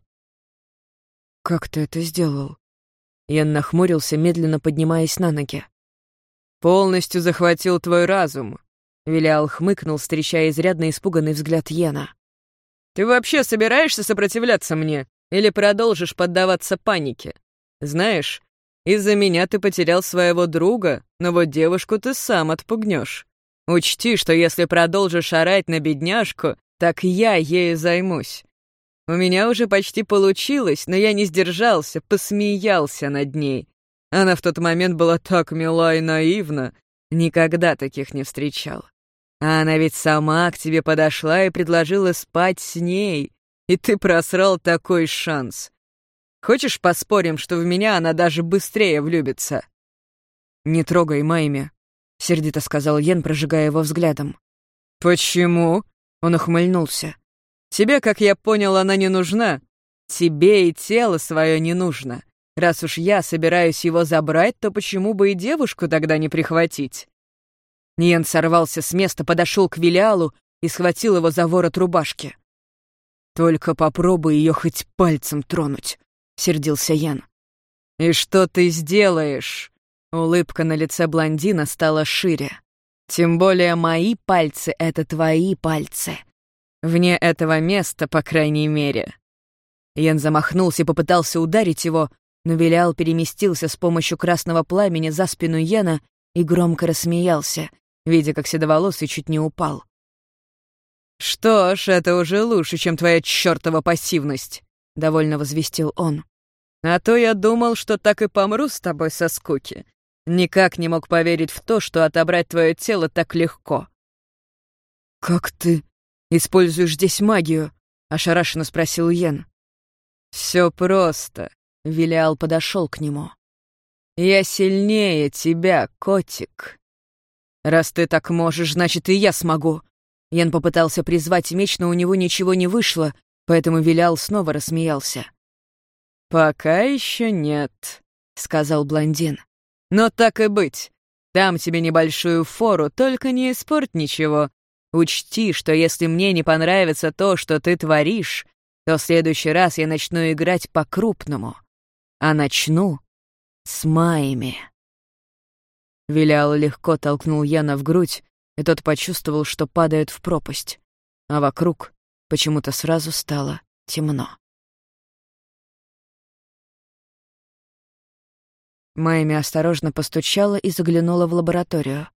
«Как ты это сделал?» Ян нахмурился, медленно поднимаясь на ноги. «Полностью захватил твой разум», — Вилиал хмыкнул, встречая изрядно испуганный взгляд Йена. «Ты вообще собираешься сопротивляться мне или продолжишь поддаваться панике? Знаешь, из-за меня ты потерял своего друга, но вот девушку ты сам отпугнешь. Учти, что если продолжишь орать на бедняжку, так я ею займусь. У меня уже почти получилось, но я не сдержался, посмеялся над ней. Она в тот момент была так мила и наивна. Никогда таких не встречал. А она ведь сама к тебе подошла и предложила спать с ней. И ты просрал такой шанс. Хочешь поспорим, что в меня она даже быстрее влюбится?» «Не трогай Майми», — сердито сказал Йен, прожигая его взглядом. «Почему?» — он ухмыльнулся. «Тебе, как я понял, она не нужна. Тебе и тело свое не нужно. Раз уж я собираюсь его забрать, то почему бы и девушку тогда не прихватить?» Ниен сорвался с места, подошел к Вилиалу и схватил его за ворот рубашки. «Только попробуй ее хоть пальцем тронуть», — сердился Ян. «И что ты сделаешь?» Улыбка на лице блондина стала шире. «Тем более мои пальцы — это твои пальцы. Вне этого места, по крайней мере». Ян замахнулся и попытался ударить его, но Велиал переместился с помощью красного пламени за спину Йена и громко рассмеялся, видя, как седоволосый чуть не упал. «Что ж, это уже лучше, чем твоя чёртова пассивность», — довольно возвестил он. «А то я думал, что так и помру с тобой со скуки. Никак не мог поверить в то, что отобрать твое тело так легко». «Как ты используешь здесь магию?» — ошарашенно спросил Йен. «Все просто. Вилиал подошел к нему. «Я сильнее тебя, котик». «Раз ты так можешь, значит, и я смогу». Ян попытался призвать меч, но у него ничего не вышло, поэтому Вилиал снова рассмеялся. «Пока еще нет», — сказал блондин. «Но так и быть. Дам тебе небольшую фору, только не испорть ничего. Учти, что если мне не понравится то, что ты творишь, то в следующий раз я начну играть по-крупному а начну с Майми. Вилял легко толкнул Яна в грудь, и тот почувствовал, что падает в пропасть, а вокруг почему-то сразу стало темно. Майми осторожно постучала и заглянула в лабораторию.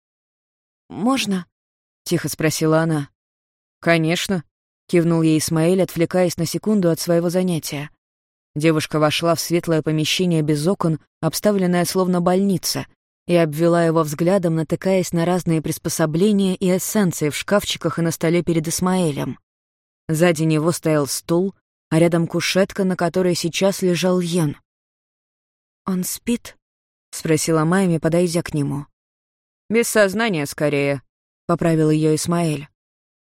«Можно?» — тихо спросила она. «Конечно», — кивнул ей Исмаэль, отвлекаясь на секунду от своего занятия. Девушка вошла в светлое помещение без окон, обставленное словно больница, и обвела его взглядом, натыкаясь на разные приспособления и эссенции в шкафчиках и на столе перед Исмаэлем. Сзади него стоял стул, а рядом кушетка, на которой сейчас лежал Йен. «Он спит?» — спросила Майми, подойдя к нему. «Без сознания, скорее», — поправил ее Исмаэль.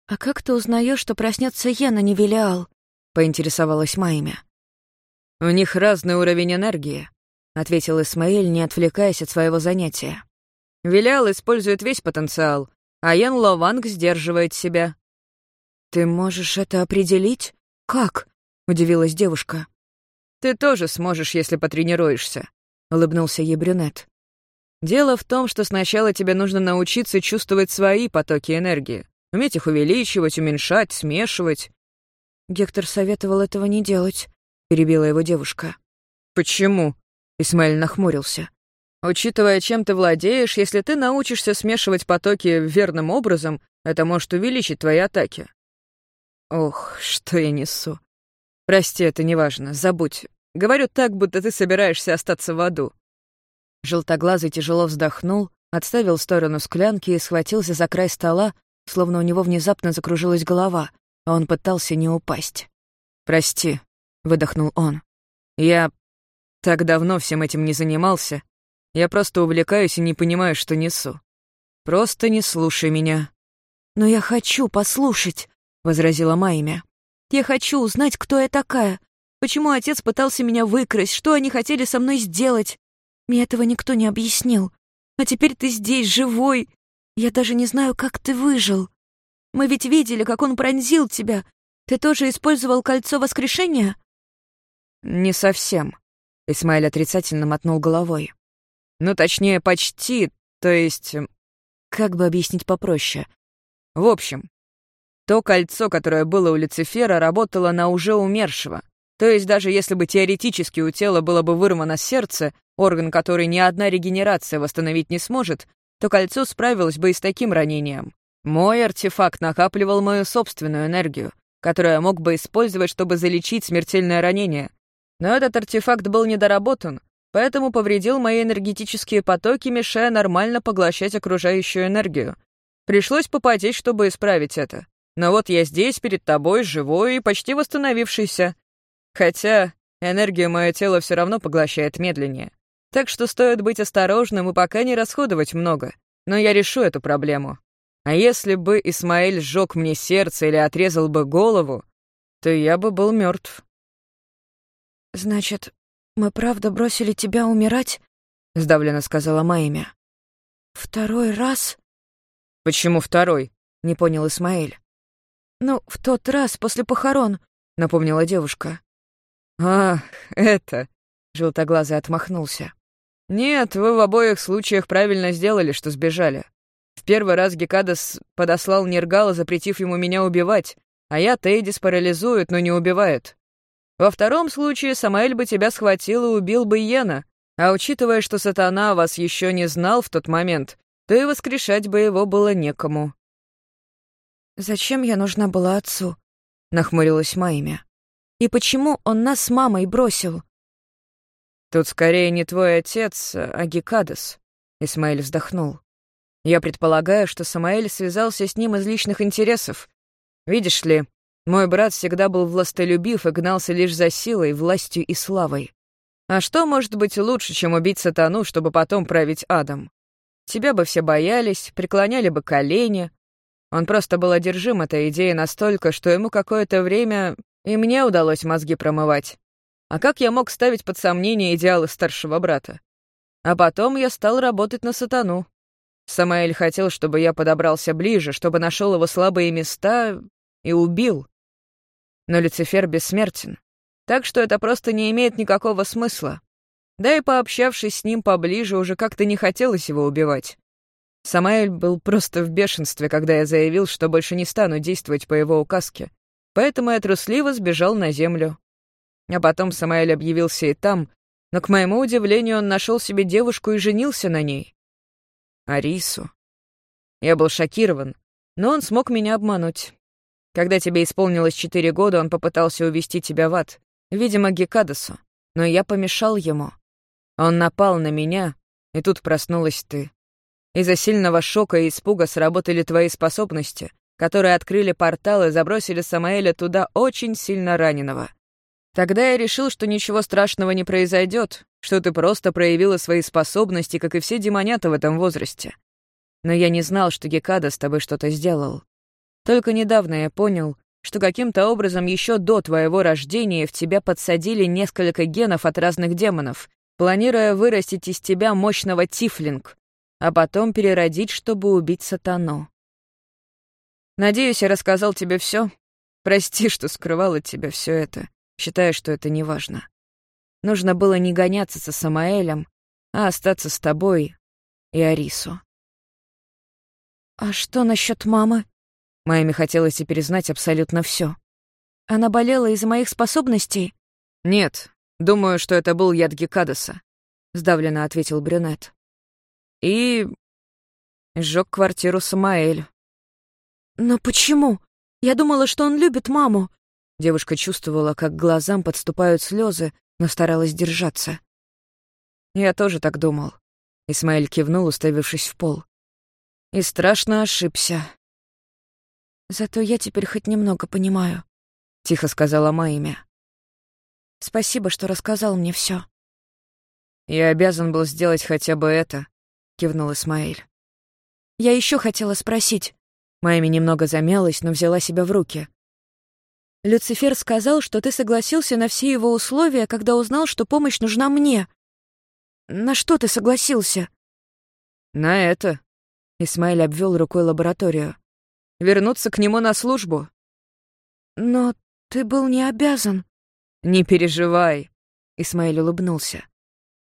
«А как ты узнаешь, что проснется Йен, а не Велиал?» — поинтересовалась Майми. «У них разный уровень энергии», — ответил Исмаэль, не отвлекаясь от своего занятия. «Вилял использует весь потенциал, а Ян Лованг сдерживает себя». «Ты можешь это определить? Как?» — удивилась девушка. «Ты тоже сможешь, если потренируешься», — улыбнулся ей брюнет. «Дело в том, что сначала тебе нужно научиться чувствовать свои потоки энергии, уметь их увеличивать, уменьшать, смешивать». Гектор советовал этого не делать, — перебила его девушка. «Почему?» — Исмаэль нахмурился. «Учитывая, чем ты владеешь, если ты научишься смешивать потоки верным образом, это может увеличить твои атаки». «Ох, что я несу. Прости, это неважно, забудь. Говорю так, будто ты собираешься остаться в аду». Желтоглазый тяжело вздохнул, отставил в сторону склянки и схватился за край стола, словно у него внезапно закружилась голова, а он пытался не упасть. «Прости», — выдохнул он. «Я так давно всем этим не занимался. Я просто увлекаюсь и не понимаю, что несу. Просто не слушай меня». «Но я хочу послушать», — возразила Майя. «Я хочу узнать, кто я такая. Почему отец пытался меня выкрасть, что они хотели со мной сделать. Мне этого никто не объяснил. А теперь ты здесь, живой. Я даже не знаю, как ты выжил. Мы ведь видели, как он пронзил тебя. Ты тоже использовал кольцо воскрешения?» «Не совсем», — Исмаэль отрицательно мотнул головой. «Ну, точнее, почти, то есть... Как бы объяснить попроще? В общем, то кольцо, которое было у Люцифера, работало на уже умершего. То есть даже если бы теоретически у тела было бы вырвано сердце, орган, который ни одна регенерация восстановить не сможет, то кольцо справилось бы и с таким ранением. Мой артефакт накапливал мою собственную энергию, которую я мог бы использовать, чтобы залечить смертельное ранение, но этот артефакт был недоработан, поэтому повредил мои энергетические потоки, мешая нормально поглощать окружающую энергию. Пришлось попотеть, чтобы исправить это. Но вот я здесь, перед тобой, живой и почти восстановившийся. Хотя энергию мое тело все равно поглощает медленнее. Так что стоит быть осторожным и пока не расходовать много. Но я решу эту проблему. А если бы Исмаэль сжег мне сердце или отрезал бы голову, то я бы был мертв. «Значит, мы правда бросили тебя умирать?» — сдавленно сказала Майя. «Второй раз?» «Почему второй?» — не понял Исмаэль. «Ну, в тот раз, после похорон», — напомнила девушка. «Ах, это...» — желтоглазый отмахнулся. «Нет, вы в обоих случаях правильно сделали, что сбежали. В первый раз Гекадас подослал Нергала, запретив ему меня убивать, а я Тейдис парализует, но не убивает. Во втором случае Самаэль бы тебя схватил и убил бы Йена, а учитывая, что сатана вас еще не знал в тот момент, то и воскрешать бы его было некому». «Зачем я нужна была отцу?» — нахмурилась Майя. «И почему он нас с мамой бросил?» «Тут скорее не твой отец, а Гекадас», — Исмаэль вздохнул. «Я предполагаю, что Самаэль связался с ним из личных интересов. Видишь ли, мой брат всегда был властолюбив и гнался лишь за силой, властью и славой. А что может быть лучше, чем убить сатану, чтобы потом править адом? Тебя бы все боялись, преклоняли бы колени. Он просто был одержим этой идеей настолько, что ему какое-то время и мне удалось мозги промывать. А как я мог ставить под сомнение идеалы старшего брата? А потом я стал работать на сатану. Самаэль хотел, чтобы я подобрался ближе, чтобы нашел его слабые места и убил. Но Люцифер бессмертен. Так что это просто не имеет никакого смысла. Да и пообщавшись с ним поближе, уже как-то не хотелось его убивать. Самаэль был просто в бешенстве, когда я заявил, что больше не стану действовать по его указке. Поэтому я трусливо сбежал на землю. А потом Самаэль объявился и там, но, к моему удивлению, он нашел себе девушку и женился на ней. Арису. Я был шокирован, но он смог меня обмануть. Когда тебе исполнилось четыре года, он попытался увести тебя в ад. Видимо, Гекадасу. Но я помешал ему. Он напал на меня, и тут проснулась ты. Из-за сильного шока и испуга сработали твои способности, которые открыли портал и забросили Самаэля туда очень сильно раненого. Тогда я решил, что ничего страшного не произойдет, что ты просто проявила свои способности, как и все демонята в этом возрасте. Но я не знал, что Гекада с тобой что-то сделал. Только недавно я понял, что каким-то образом еще до твоего рождения в тебя подсадили несколько генов от разных демонов, планируя вырастить из тебя мощного тифлинг, а потом переродить, чтобы убить сатану. Надеюсь, я рассказал тебе все. Прости, что скрывал от тебя все это, считая, что это не важно. Нужно было не гоняться со Самаэлем, а остаться с тобой и Арису. «А что насчет мамы?» Майми хотелось теперь знать абсолютно все. Она болела из-за моих способностей? Нет, думаю, что это был яд Гекадаса, сдавленно ответил брюнет. И сжег квартиру Самаэль. Но почему? Я думала, что он любит маму. Девушка чувствовала, как глазам подступают слезы, но старалась держаться. Я тоже так думал. Исмаэль кивнул, уставившись в пол. И страшно ошибся. Зато я теперь хоть немного понимаю», — тихо сказала Майя. «Спасибо, что рассказал мне все. «Я обязан был сделать хотя бы это», — кивнул Исмаэль. «Я еще хотела спросить». Майми немного замялась, но взяла себя в руки. «Люцифер сказал, что ты согласился на все его условия, когда узнал, что помощь нужна мне. На что ты согласился?» «На это», — Исмаэль обвел рукой лабораторию вернуться к нему на службу. Но ты был не обязан. Не переживай, Исмаэль улыбнулся.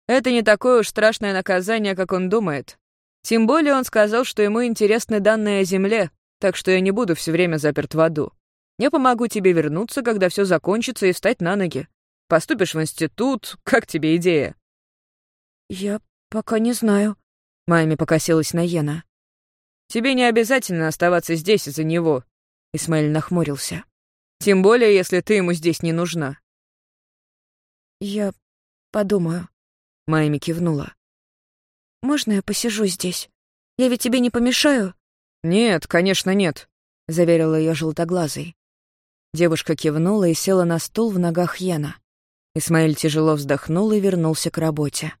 Это не такое уж страшное наказание, как он думает. Тем более он сказал, что ему интересны данные о Земле, так что я не буду все время заперт в аду. Я помогу тебе вернуться, когда все закончится, и встать на ноги. Поступишь в институт, как тебе идея?» «Я пока не знаю», — Майми покосилась на Йена. Тебе не обязательно оставаться здесь из-за него», — Исмаэль нахмурился. «Тем более, если ты ему здесь не нужна». «Я подумаю», — Майми кивнула. «Можно я посижу здесь? Я ведь тебе не помешаю?» «Нет, конечно, нет», — заверила ее желтоглазый. Девушка кивнула и села на стул в ногах Йена. Исмаэль тяжело вздохнул и вернулся к работе.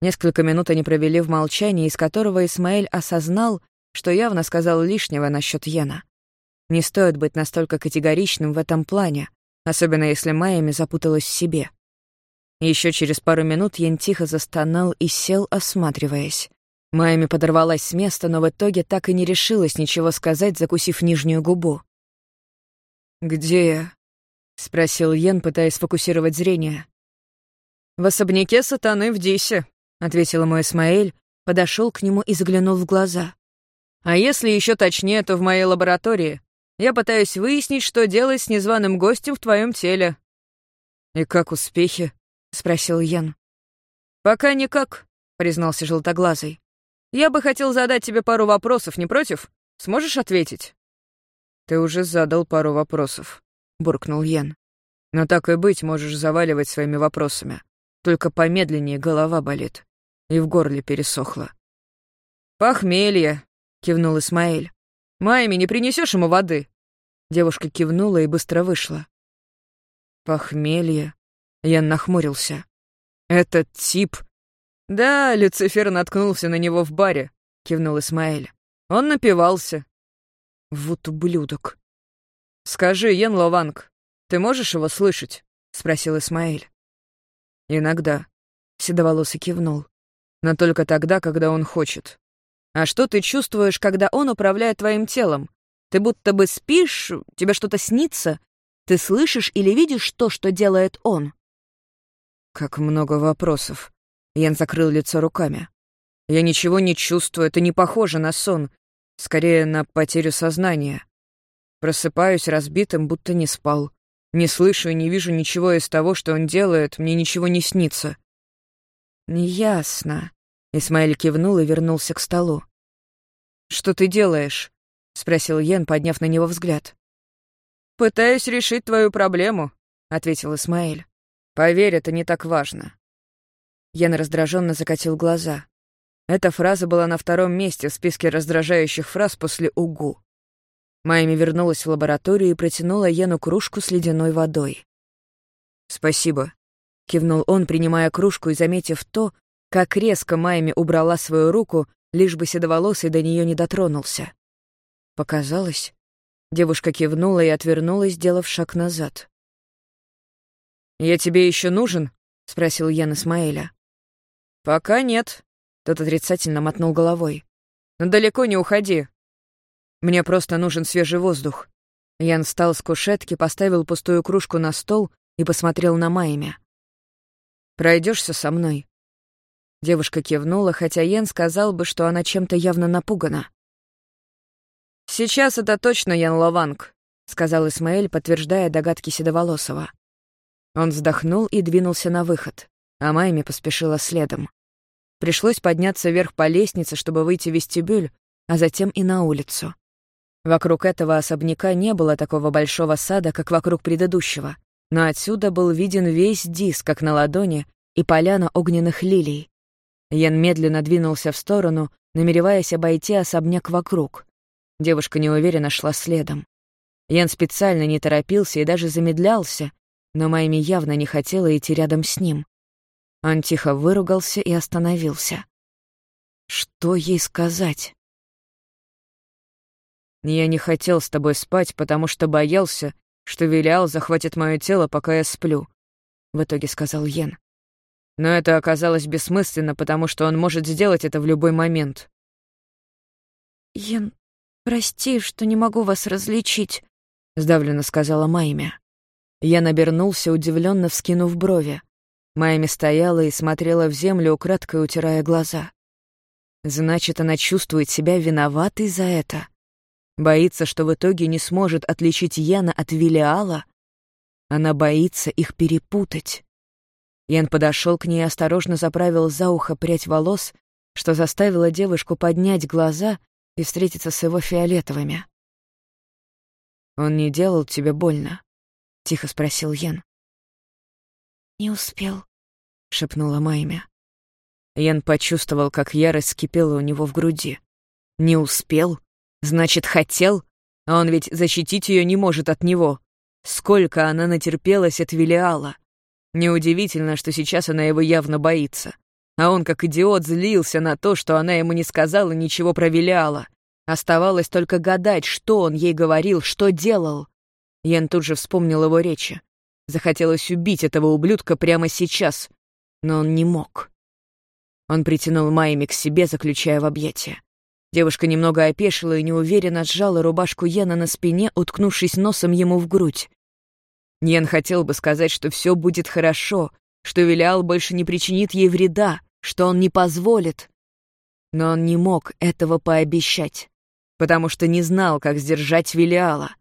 Несколько минут они провели в молчании, из которого Исмаэль осознал, что явно сказал лишнего насчет Йена. Не стоит быть настолько категоричным в этом плане, особенно если Майами запуталась в себе. Еще через пару минут Йен тихо застонал и сел, осматриваясь. Майами подорвалась с места, но в итоге так и не решилась ничего сказать, закусив нижнюю губу. «Где я?» — спросил Йен, пытаясь сфокусировать зрение. «В особняке сатаны в Дисе», — ответил ему Исмаэль, подошел к нему и заглянул в глаза. «А если еще точнее, то в моей лаборатории. Я пытаюсь выяснить, что делать с незваным гостем в твоем теле». «И как успехи?» — спросил Ян. «Пока никак», — признался Желтоглазый. «Я бы хотел задать тебе пару вопросов, не против? Сможешь ответить?» «Ты уже задал пару вопросов», — буркнул Ян. «Но так и быть, можешь заваливать своими вопросами. Только помедленнее голова болит. И в горле пересохло». «Похмелье», — кивнул Исмаэль. «Майми, не принесешь ему воды?» Девушка кивнула и быстро вышла. «Похмелье?» Я нахмурился. «Этот тип...» «Да, Люцифер наткнулся на него в баре», — кивнул Исмаэль. «Он напивался». «Вот ублюдок». «Скажи, Йен Лованг, ты можешь его слышать?» — спросил Исмаэль. «Иногда», — Седоволосый кивнул. «Но только тогда, когда он хочет». «А что ты чувствуешь, когда он управляет твоим телом? Ты будто бы спишь, тебе что-то снится? Ты слышишь или видишь то, что делает он?» Как много вопросов. Ян закрыл лицо руками. Я ничего не чувствую, это не похоже на сон. Скорее, на потерю сознания. Просыпаюсь разбитым, будто не спал. Не слышу и не вижу ничего из того, что он делает, мне ничего не снится. «Ясно», — Исмаэль кивнул и вернулся к столу. «Что ты делаешь?» — спросил Йен, подняв на него взгляд. «Пытаюсь решить твою проблему», — ответил Исмаэль. Поверь, это не так важно. Ян раздраженно закатил глаза. Эта фраза была на втором месте в списке раздражающих фраз после «угу». Майми вернулась в лабораторию и протянула Яну кружку с ледяной водой. «Спасибо», — кивнул он, принимая кружку и заметив то, как резко Майми убрала свою руку, лишь бы седоволосый до нее не дотронулся. Показалось. Девушка кивнула и отвернулась, сделав шаг назад. «Я тебе еще нужен?» — спросил Ян Исмаэля. «Пока нет», — тот отрицательно мотнул головой. «Но далеко не уходи. Мне просто нужен свежий воздух». Ян встал с кушетки, поставил пустую кружку на стол и посмотрел на Майми. Пройдешься со мной?» Девушка кивнула, хотя Ян сказал бы, что она чем-то явно напугана. «Сейчас это точно Ян Лаванг», — сказал Исмаэль, подтверждая догадки Седоволосова. Он вздохнул и двинулся на выход, а Майми поспешила следом. Пришлось подняться вверх по лестнице, чтобы выйти в вестибюль, а затем и на улицу. Вокруг этого особняка не было такого большого сада, как вокруг предыдущего, но отсюда был виден весь диск, как на ладони, и поляна огненных лилий. Ян медленно двинулся в сторону, намереваясь обойти особняк вокруг. Девушка неуверенно шла следом. Ян специально не торопился и даже замедлялся, но Майми явно не хотела идти рядом с ним. Он тихо выругался и остановился. Что ей сказать? «Я не хотел с тобой спать, потому что боялся, что Вилиал захватит мое тело, пока я сплю», — в итоге сказал Йен. «Но это оказалось бессмысленно, потому что он может сделать это в любой момент». «Йен, прости, что не могу вас различить», — сдавленно сказала Майми. Я набернулся, удивленно вскинув брови. Майми стояла и смотрела в землю, украдкой утирая глаза. Значит, она чувствует себя виноватой за это. Боится, что в итоге не сможет отличить Яна от Вилиала. Она боится их перепутать. Ян подошел к ней и осторожно заправил за ухо прядь волос, что заставило девушку поднять глаза и встретиться с его фиолетовыми. «Он не делал тебе больно?» тихо спросил Ян. «Не успел», — шепнула Майми. Ян почувствовал, как ярость скипела у него в груди. «Не успел? Значит, хотел? А он ведь защитить ее не может от него. Сколько она натерпелась от Велиала. Неудивительно, что сейчас она его явно боится. а он, как идиот, злился на то, что она ему не сказала ничего про Велиала. Оставалось только гадать, что он ей говорил, что делал. Ян тут же вспомнил его речи. Захотелось убить этого ублюдка прямо сейчас, но он не мог. Он притянул Майми к себе, заключая в объятия. Девушка немного опешила и неуверенно сжала рубашку Йена на спине, уткнувшись носом ему в грудь. Йен хотел бы сказать, что все будет хорошо, что Велиал больше не причинит ей вреда, что он не позволит. Но он не мог этого пообещать, потому что не знал, как сдержать Велиала.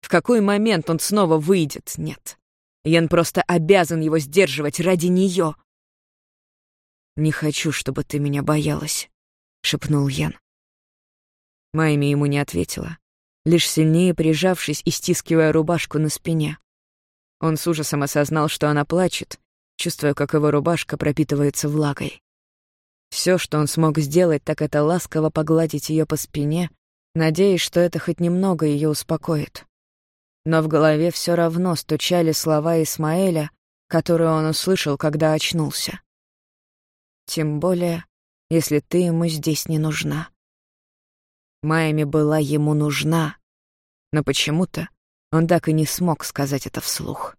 В какой момент он снова выйдет, нет. Ян просто обязан его сдерживать ради нее. «Не хочу, чтобы ты меня боялась», — шепнул Ян. Майми ему не ответила, лишь сильнее прижавшись и стискивая рубашку на спине. Он с ужасом осознал, что она плачет, чувствуя, как его рубашка пропитывается влагой. Все, что он смог сделать, так это ласково погладить ее по спине, надеясь, что это хоть немного ее успокоит. Но в голове все равно стучали слова Исмаэля, которые он услышал, когда очнулся. Тем более, если ты ему здесь не нужна. Майами была ему нужна, но почему-то он так и не смог сказать это вслух.